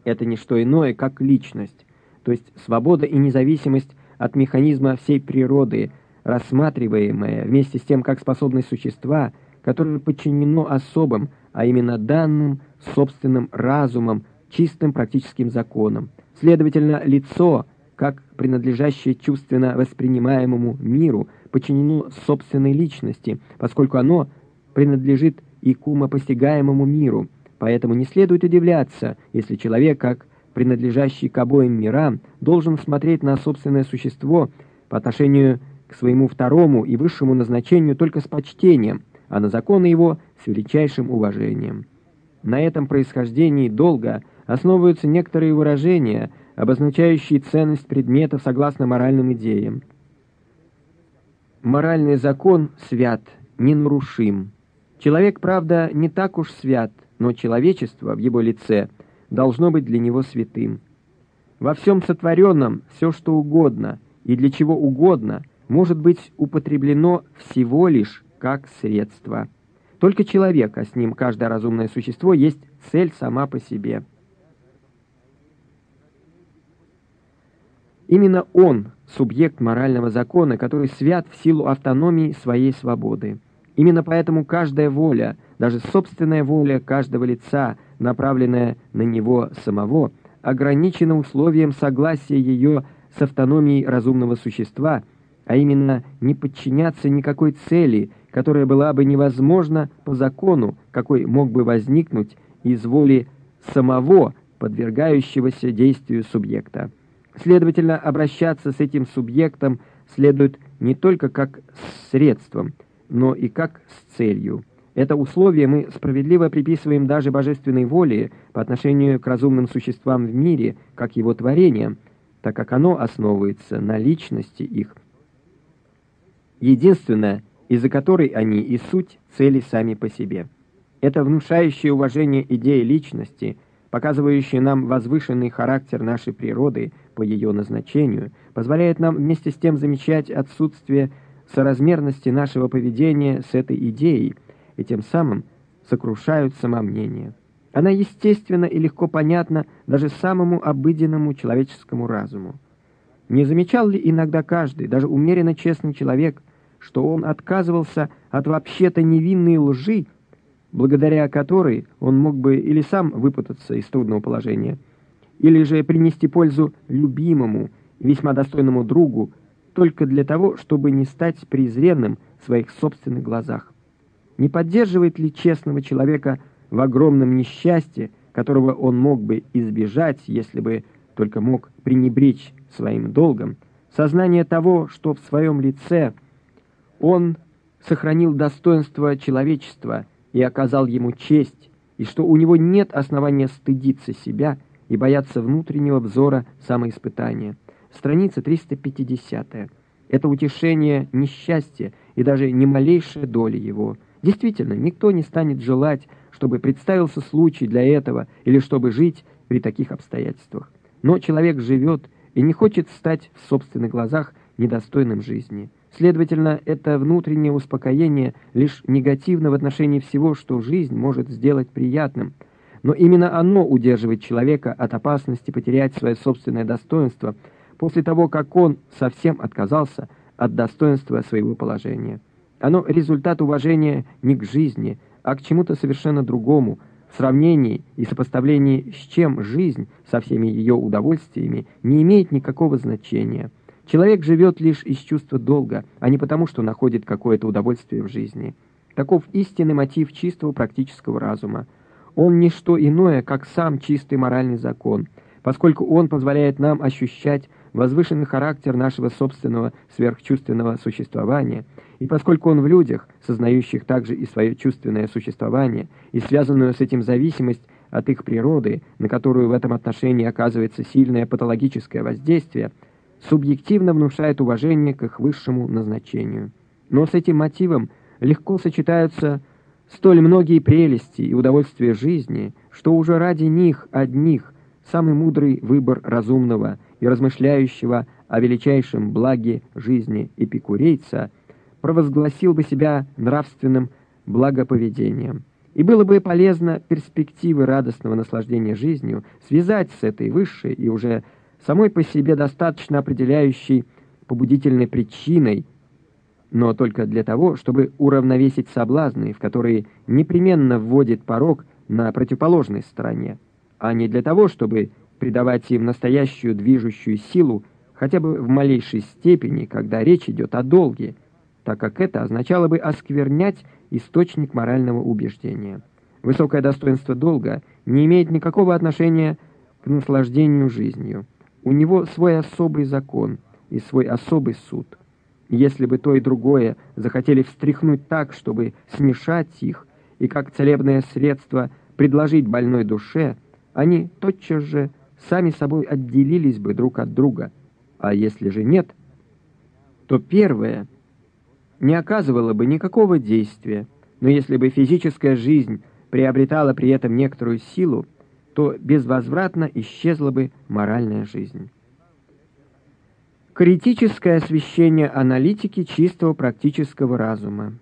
Это не что иное, как личность, то есть свобода и независимость от механизма всей природы, рассматриваемая вместе с тем как способность существа, которое подчинено особым, а именно данным собственным разумом, чистым практическим законам. Следовательно, лицо, как принадлежащее чувственно воспринимаемому миру, подчинено собственной личности, поскольку оно принадлежит и к умопостигаемому миру, поэтому не следует удивляться, если человек, как принадлежащий к обоим мирам, должен смотреть на собственное существо по отношению к своему второму и высшему назначению только с почтением, а на законы его с величайшим уважением. На этом происхождении долга основываются некоторые выражения, обозначающие ценность предметов согласно моральным идеям. Моральный закон свят, ненарушим. Человек, правда, не так уж свят, но человечество в его лице должно быть для него святым. Во всем сотворенном все, что угодно и для чего угодно, может быть употреблено всего лишь как средство. Только человек, а с ним каждое разумное существо, есть цель сама по себе. Именно он – субъект морального закона, который свят в силу автономии своей свободы. Именно поэтому каждая воля, даже собственная воля каждого лица, направленная на него самого, ограничена условием согласия ее с автономией разумного существа, а именно не подчиняться никакой цели, которая была бы невозможна по закону, какой мог бы возникнуть из воли самого подвергающегося действию субъекта. Следовательно, обращаться с этим субъектом следует не только как с средством – но и как с целью. Это условие мы справедливо приписываем даже божественной воле по отношению к разумным существам в мире, как его творениям, так как оно основывается на личности их. Единственное, из-за которой они и суть цели сами по себе. Это внушающее уважение идеи личности, показывающее нам возвышенный характер нашей природы по ее назначению, позволяет нам вместе с тем замечать отсутствие соразмерности нашего поведения с этой идеей и тем самым сокрушают самомнение. Она естественна и легко понятна даже самому обыденному человеческому разуму. Не замечал ли иногда каждый, даже умеренно честный человек, что он отказывался от вообще-то невинной лжи, благодаря которой он мог бы или сам выпутаться из трудного положения, или же принести пользу любимому весьма достойному другу, только для того, чтобы не стать презренным в своих собственных глазах. Не поддерживает ли честного человека в огромном несчастье, которого он мог бы избежать, если бы только мог пренебречь своим долгом, сознание того, что в своем лице он сохранил достоинство человечества и оказал ему честь, и что у него нет основания стыдиться себя и бояться внутреннего взора самоиспытания. Страница 350. Это утешение несчастья и даже не малейшая доля его. Действительно, никто не станет желать, чтобы представился случай для этого или чтобы жить при таких обстоятельствах. Но человек живет и не хочет стать в собственных глазах недостойным жизни. Следовательно, это внутреннее успокоение лишь негативно в отношении всего, что жизнь может сделать приятным. Но именно оно удерживает человека от опасности потерять свое собственное достоинство после того, как он совсем отказался от достоинства своего положения. Оно результат уважения не к жизни, а к чему-то совершенно другому, в сравнении и сопоставлении с чем жизнь со всеми ее удовольствиями не имеет никакого значения – Человек живет лишь из чувства долга, а не потому, что находит какое-то удовольствие в жизни. Таков истинный мотив чистого практического разума. Он не что иное, как сам чистый моральный закон, поскольку он позволяет нам ощущать возвышенный характер нашего собственного сверхчувственного существования, и поскольку он в людях, сознающих также и свое чувственное существование, и связанную с этим зависимость от их природы, на которую в этом отношении оказывается сильное патологическое воздействие – субъективно внушает уважение к их высшему назначению. Но с этим мотивом легко сочетаются столь многие прелести и удовольствия жизни, что уже ради них одних самый мудрый выбор разумного и размышляющего о величайшем благе жизни эпикурейца провозгласил бы себя нравственным благоповедением. И было бы полезно перспективы радостного наслаждения жизнью связать с этой высшей и уже самой по себе достаточно определяющей побудительной причиной, но только для того, чтобы уравновесить соблазны, в которые непременно вводит порог на противоположной стороне, а не для того, чтобы придавать им настоящую движущую силу хотя бы в малейшей степени, когда речь идет о долге, так как это означало бы осквернять источник морального убеждения. Высокое достоинство долга не имеет никакого отношения к наслаждению жизнью. У него свой особый закон и свой особый суд. Если бы то и другое захотели встряхнуть так, чтобы смешать их, и как целебное средство предложить больной душе, они тотчас же сами собой отделились бы друг от друга. А если же нет, то первое не оказывало бы никакого действия, но если бы физическая жизнь приобретала при этом некоторую силу, то безвозвратно исчезла бы моральная жизнь. Критическое освещение аналитики чистого практического разума.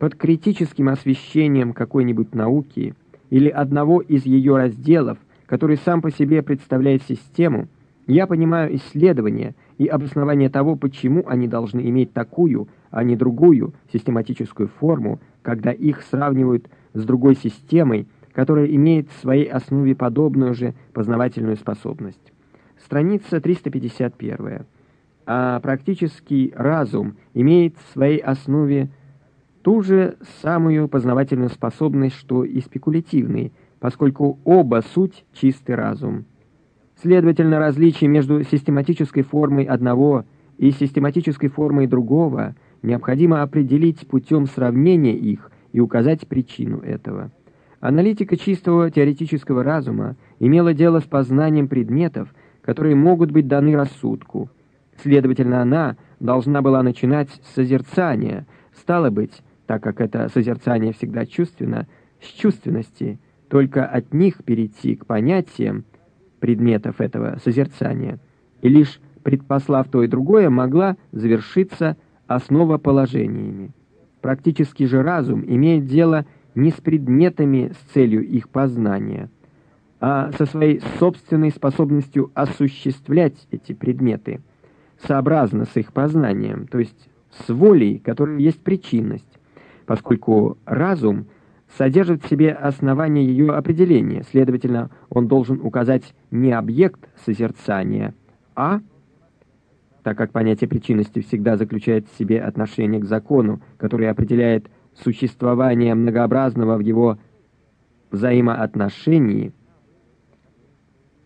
Под критическим освещением какой-нибудь науки или одного из ее разделов, который сам по себе представляет систему, я понимаю исследование и обоснование того, почему они должны иметь такую, а не другую систематическую форму, когда их сравнивают с другой системой, которая имеет в своей основе подобную же познавательную способность. Страница 351. А практический разум имеет в своей основе ту же самую познавательную способность, что и спекулятивный, поскольку оба суть чистый разум. Следовательно, различие между систематической формой одного и систематической формой другого необходимо определить путем сравнения их и указать причину этого. Аналитика чистого теоретического разума имела дело с познанием предметов, которые могут быть даны рассудку. Следовательно, она должна была начинать с созерцания, стало быть, так как это созерцание всегда чувственно, с чувственности, только от них перейти к понятиям предметов этого созерцания, и лишь предпослав то и другое, могла завершиться основоположениями. Практический же разум имеет дело не с предметами с целью их познания, со своей собственной способностью осуществлять эти предметы, сообразно с их познанием, то есть с волей, которая есть причинность, поскольку разум содержит в себе основание ее определения, следовательно, он должен указать не объект созерцания, а, так как понятие причинности всегда заключает в себе отношение к закону, который определяет существования многообразного в его взаимоотношении,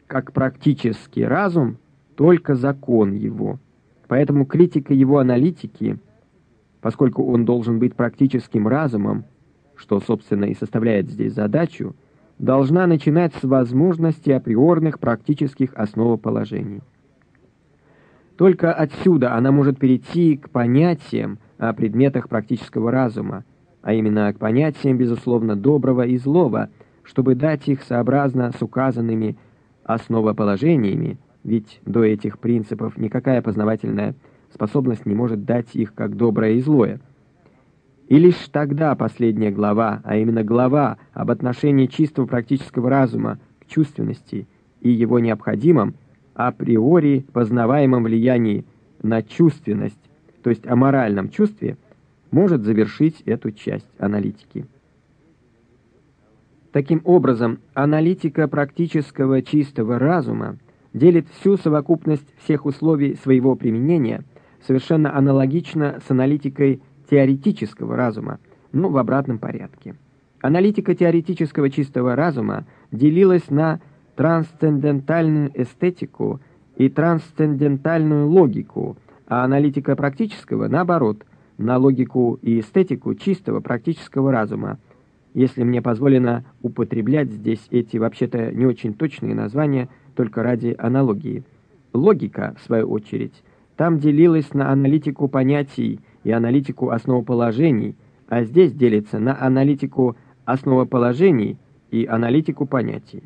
как практический разум, только закон его. Поэтому критика его аналитики поскольку он должен быть практическим разумом, что, собственно, и составляет здесь задачу, должна начинать с возможности априорных практических основоположений. Только отсюда она может перейти к понятиям о предметах практического разума, а именно к понятиям, безусловно, доброго и злого, чтобы дать их сообразно с указанными основоположениями, ведь до этих принципов никакая познавательная способность не может дать их как доброе и злое. И лишь тогда последняя глава, а именно глава об отношении чистого практического разума к чувственности и его необходимом, априори познаваемом влиянии на чувственность, то есть о моральном чувстве, может завершить эту часть аналитики. Таким образом, аналитика практического чистого разума делит всю совокупность всех условий своего применения совершенно аналогично с аналитикой теоретического разума, но в обратном порядке. Аналитика теоретического чистого разума делилась на трансцендентальную эстетику и трансцендентальную логику, а аналитика практического, наоборот, на логику и эстетику чистого практического разума, если мне позволено употреблять здесь эти вообще-то не очень точные названия только ради аналогии. Логика, в свою очередь, там делилась на аналитику понятий и аналитику основоположений, а здесь делится на аналитику основоположений и аналитику понятий.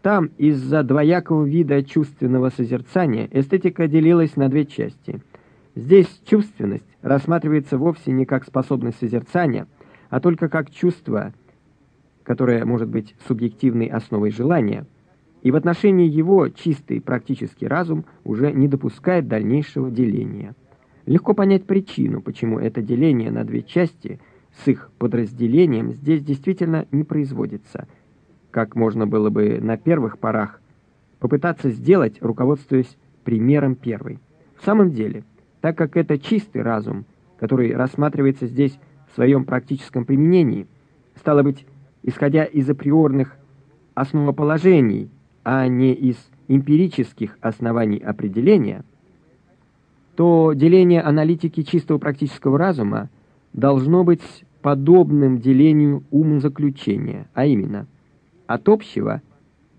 Там из-за двоякого вида чувственного созерцания эстетика делилась на две части. Здесь чувственность рассматривается вовсе не как способность созерцания, а только как чувство, которое может быть субъективной основой желания, и в отношении его чистый практический разум уже не допускает дальнейшего деления. Легко понять причину, почему это деление на две части с их подразделением здесь действительно не производится, как можно было бы на первых порах попытаться сделать, руководствуясь примером первой. В самом деле, так как это чистый разум, который рассматривается здесь в своем практическом применении, стало быть, исходя из априорных основоположений, а не из эмпирических оснований определения – то деление аналитики чистого практического разума должно быть подобным делению умозаключения, а именно от общего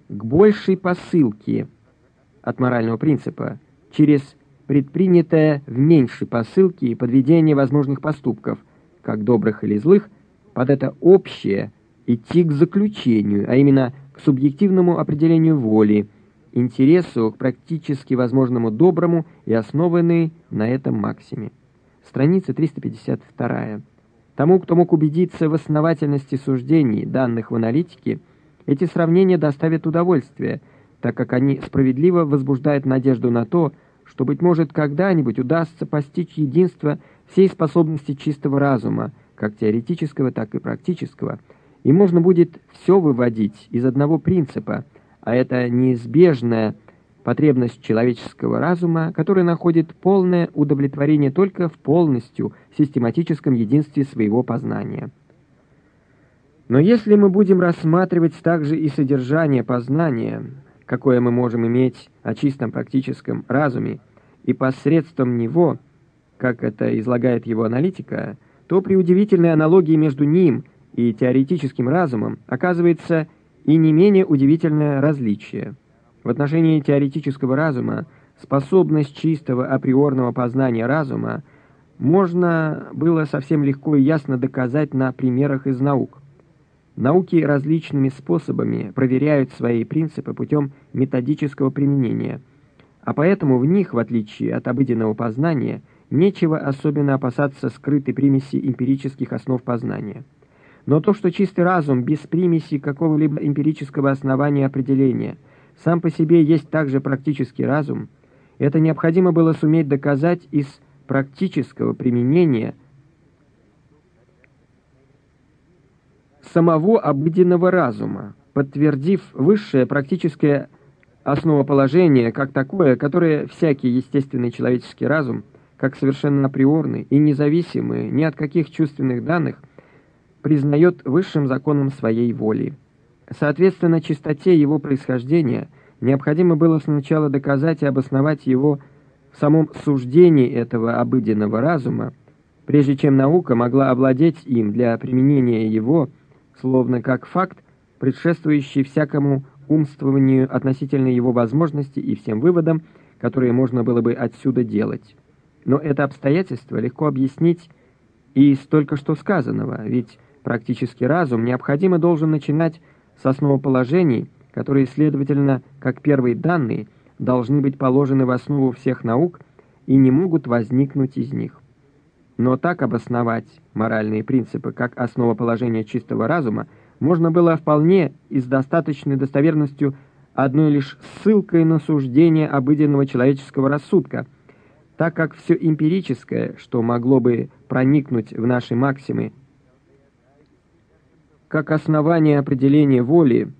к большей посылке от морального принципа через предпринятое в меньшей посылке подведение возможных поступков, как добрых или злых, под это общее идти к заключению, а именно к субъективному определению воли, интересу к практически возможному доброму и основанный на этом максиме. Страница 352. Тому, кто мог убедиться в основательности суждений, данных в аналитике, эти сравнения доставят удовольствие, так как они справедливо возбуждают надежду на то, что, быть может, когда-нибудь удастся постичь единство всей способности чистого разума, как теоретического, так и практического, и можно будет все выводить из одного принципа – а это неизбежная потребность человеческого разума, который находит полное удовлетворение только в полностью систематическом единстве своего познания. Но если мы будем рассматривать также и содержание познания, какое мы можем иметь о чистом практическом разуме, и посредством него, как это излагает его аналитика, то при удивительной аналогии между ним и теоретическим разумом оказывается и не менее удивительное различие. В отношении теоретического разума способность чистого априорного познания разума можно было совсем легко и ясно доказать на примерах из наук. Науки различными способами проверяют свои принципы путем методического применения, а поэтому в них, в отличие от обыденного познания, нечего особенно опасаться скрытой примеси эмпирических основ познания. Но то, что чистый разум без примеси какого-либо эмпирического основания определения сам по себе есть также практический разум, это необходимо было суметь доказать из практического применения самого обыденного разума, подтвердив высшее практическое основоположение как такое, которое всякий естественный человеческий разум, как совершенно априорный и независимый ни от каких чувственных данных, признает высшим законом своей воли. Соответственно, чистоте его происхождения необходимо было сначала доказать и обосновать его в самом суждении этого обыденного разума, прежде чем наука могла овладеть им для применения его, словно как факт, предшествующий всякому умствованию относительно его возможностей и всем выводам, которые можно было бы отсюда делать. Но это обстоятельство легко объяснить из только что сказанного, ведь практический разум необходимо должен начинать с основоположений, которые, следовательно, как первые данные, должны быть положены в основу всех наук и не могут возникнуть из них. Но так обосновать моральные принципы как основоположение чистого разума можно было вполне и с достаточной достоверностью одной лишь ссылкой на суждение обыденного человеческого рассудка, так как все эмпирическое, что могло бы проникнуть в наши максимы, как основание определения воли,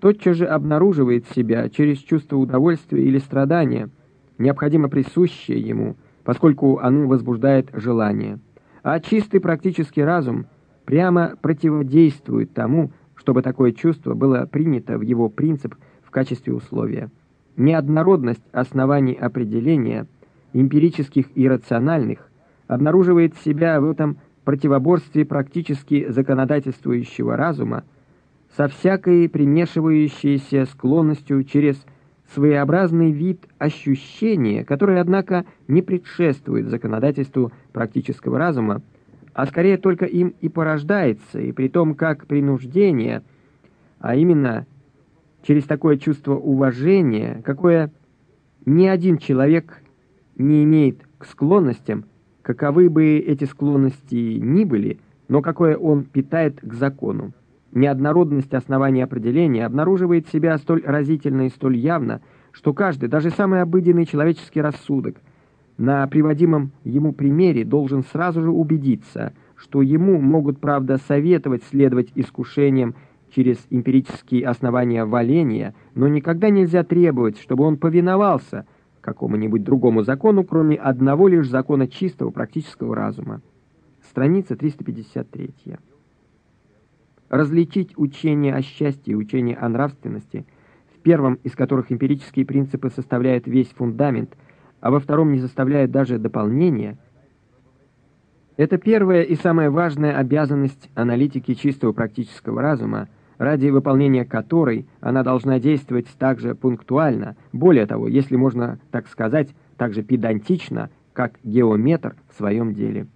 тотчас же обнаруживает себя через чувство удовольствия или страдания, необходимо присущее ему, поскольку оно возбуждает желание. А чистый практический разум прямо противодействует тому, чтобы такое чувство было принято в его принцип в качестве условия. Неоднородность оснований определения, эмпирических и рациональных, обнаруживает себя в этом противоборстве практически законодательствующего разума со всякой примешивающейся склонностью через своеобразный вид ощущения, который, однако, не предшествует законодательству практического разума, а скорее только им и порождается, и при том как принуждение, а именно через такое чувство уважения, какое ни один человек не имеет к склонностям, каковы бы эти склонности ни были, но какое он питает к закону. Неоднородность основания определения обнаруживает себя столь разительно и столь явно, что каждый, даже самый обыденный человеческий рассудок, на приводимом ему примере должен сразу же убедиться, что ему могут, правда, советовать следовать искушениям через эмпирические основания валения, но никогда нельзя требовать, чтобы он повиновался – какому-нибудь другому закону, кроме одного лишь закона чистого практического разума. Страница 353. Различить учение о счастье и учение о нравственности, в первом из которых эмпирические принципы составляют весь фундамент, а во втором не заставляют даже дополнения, это первая и самая важная обязанность аналитики чистого практического разума – ради выполнения которой она должна действовать также пунктуально, более того, если можно так сказать, также педантично, как геометр в своем деле.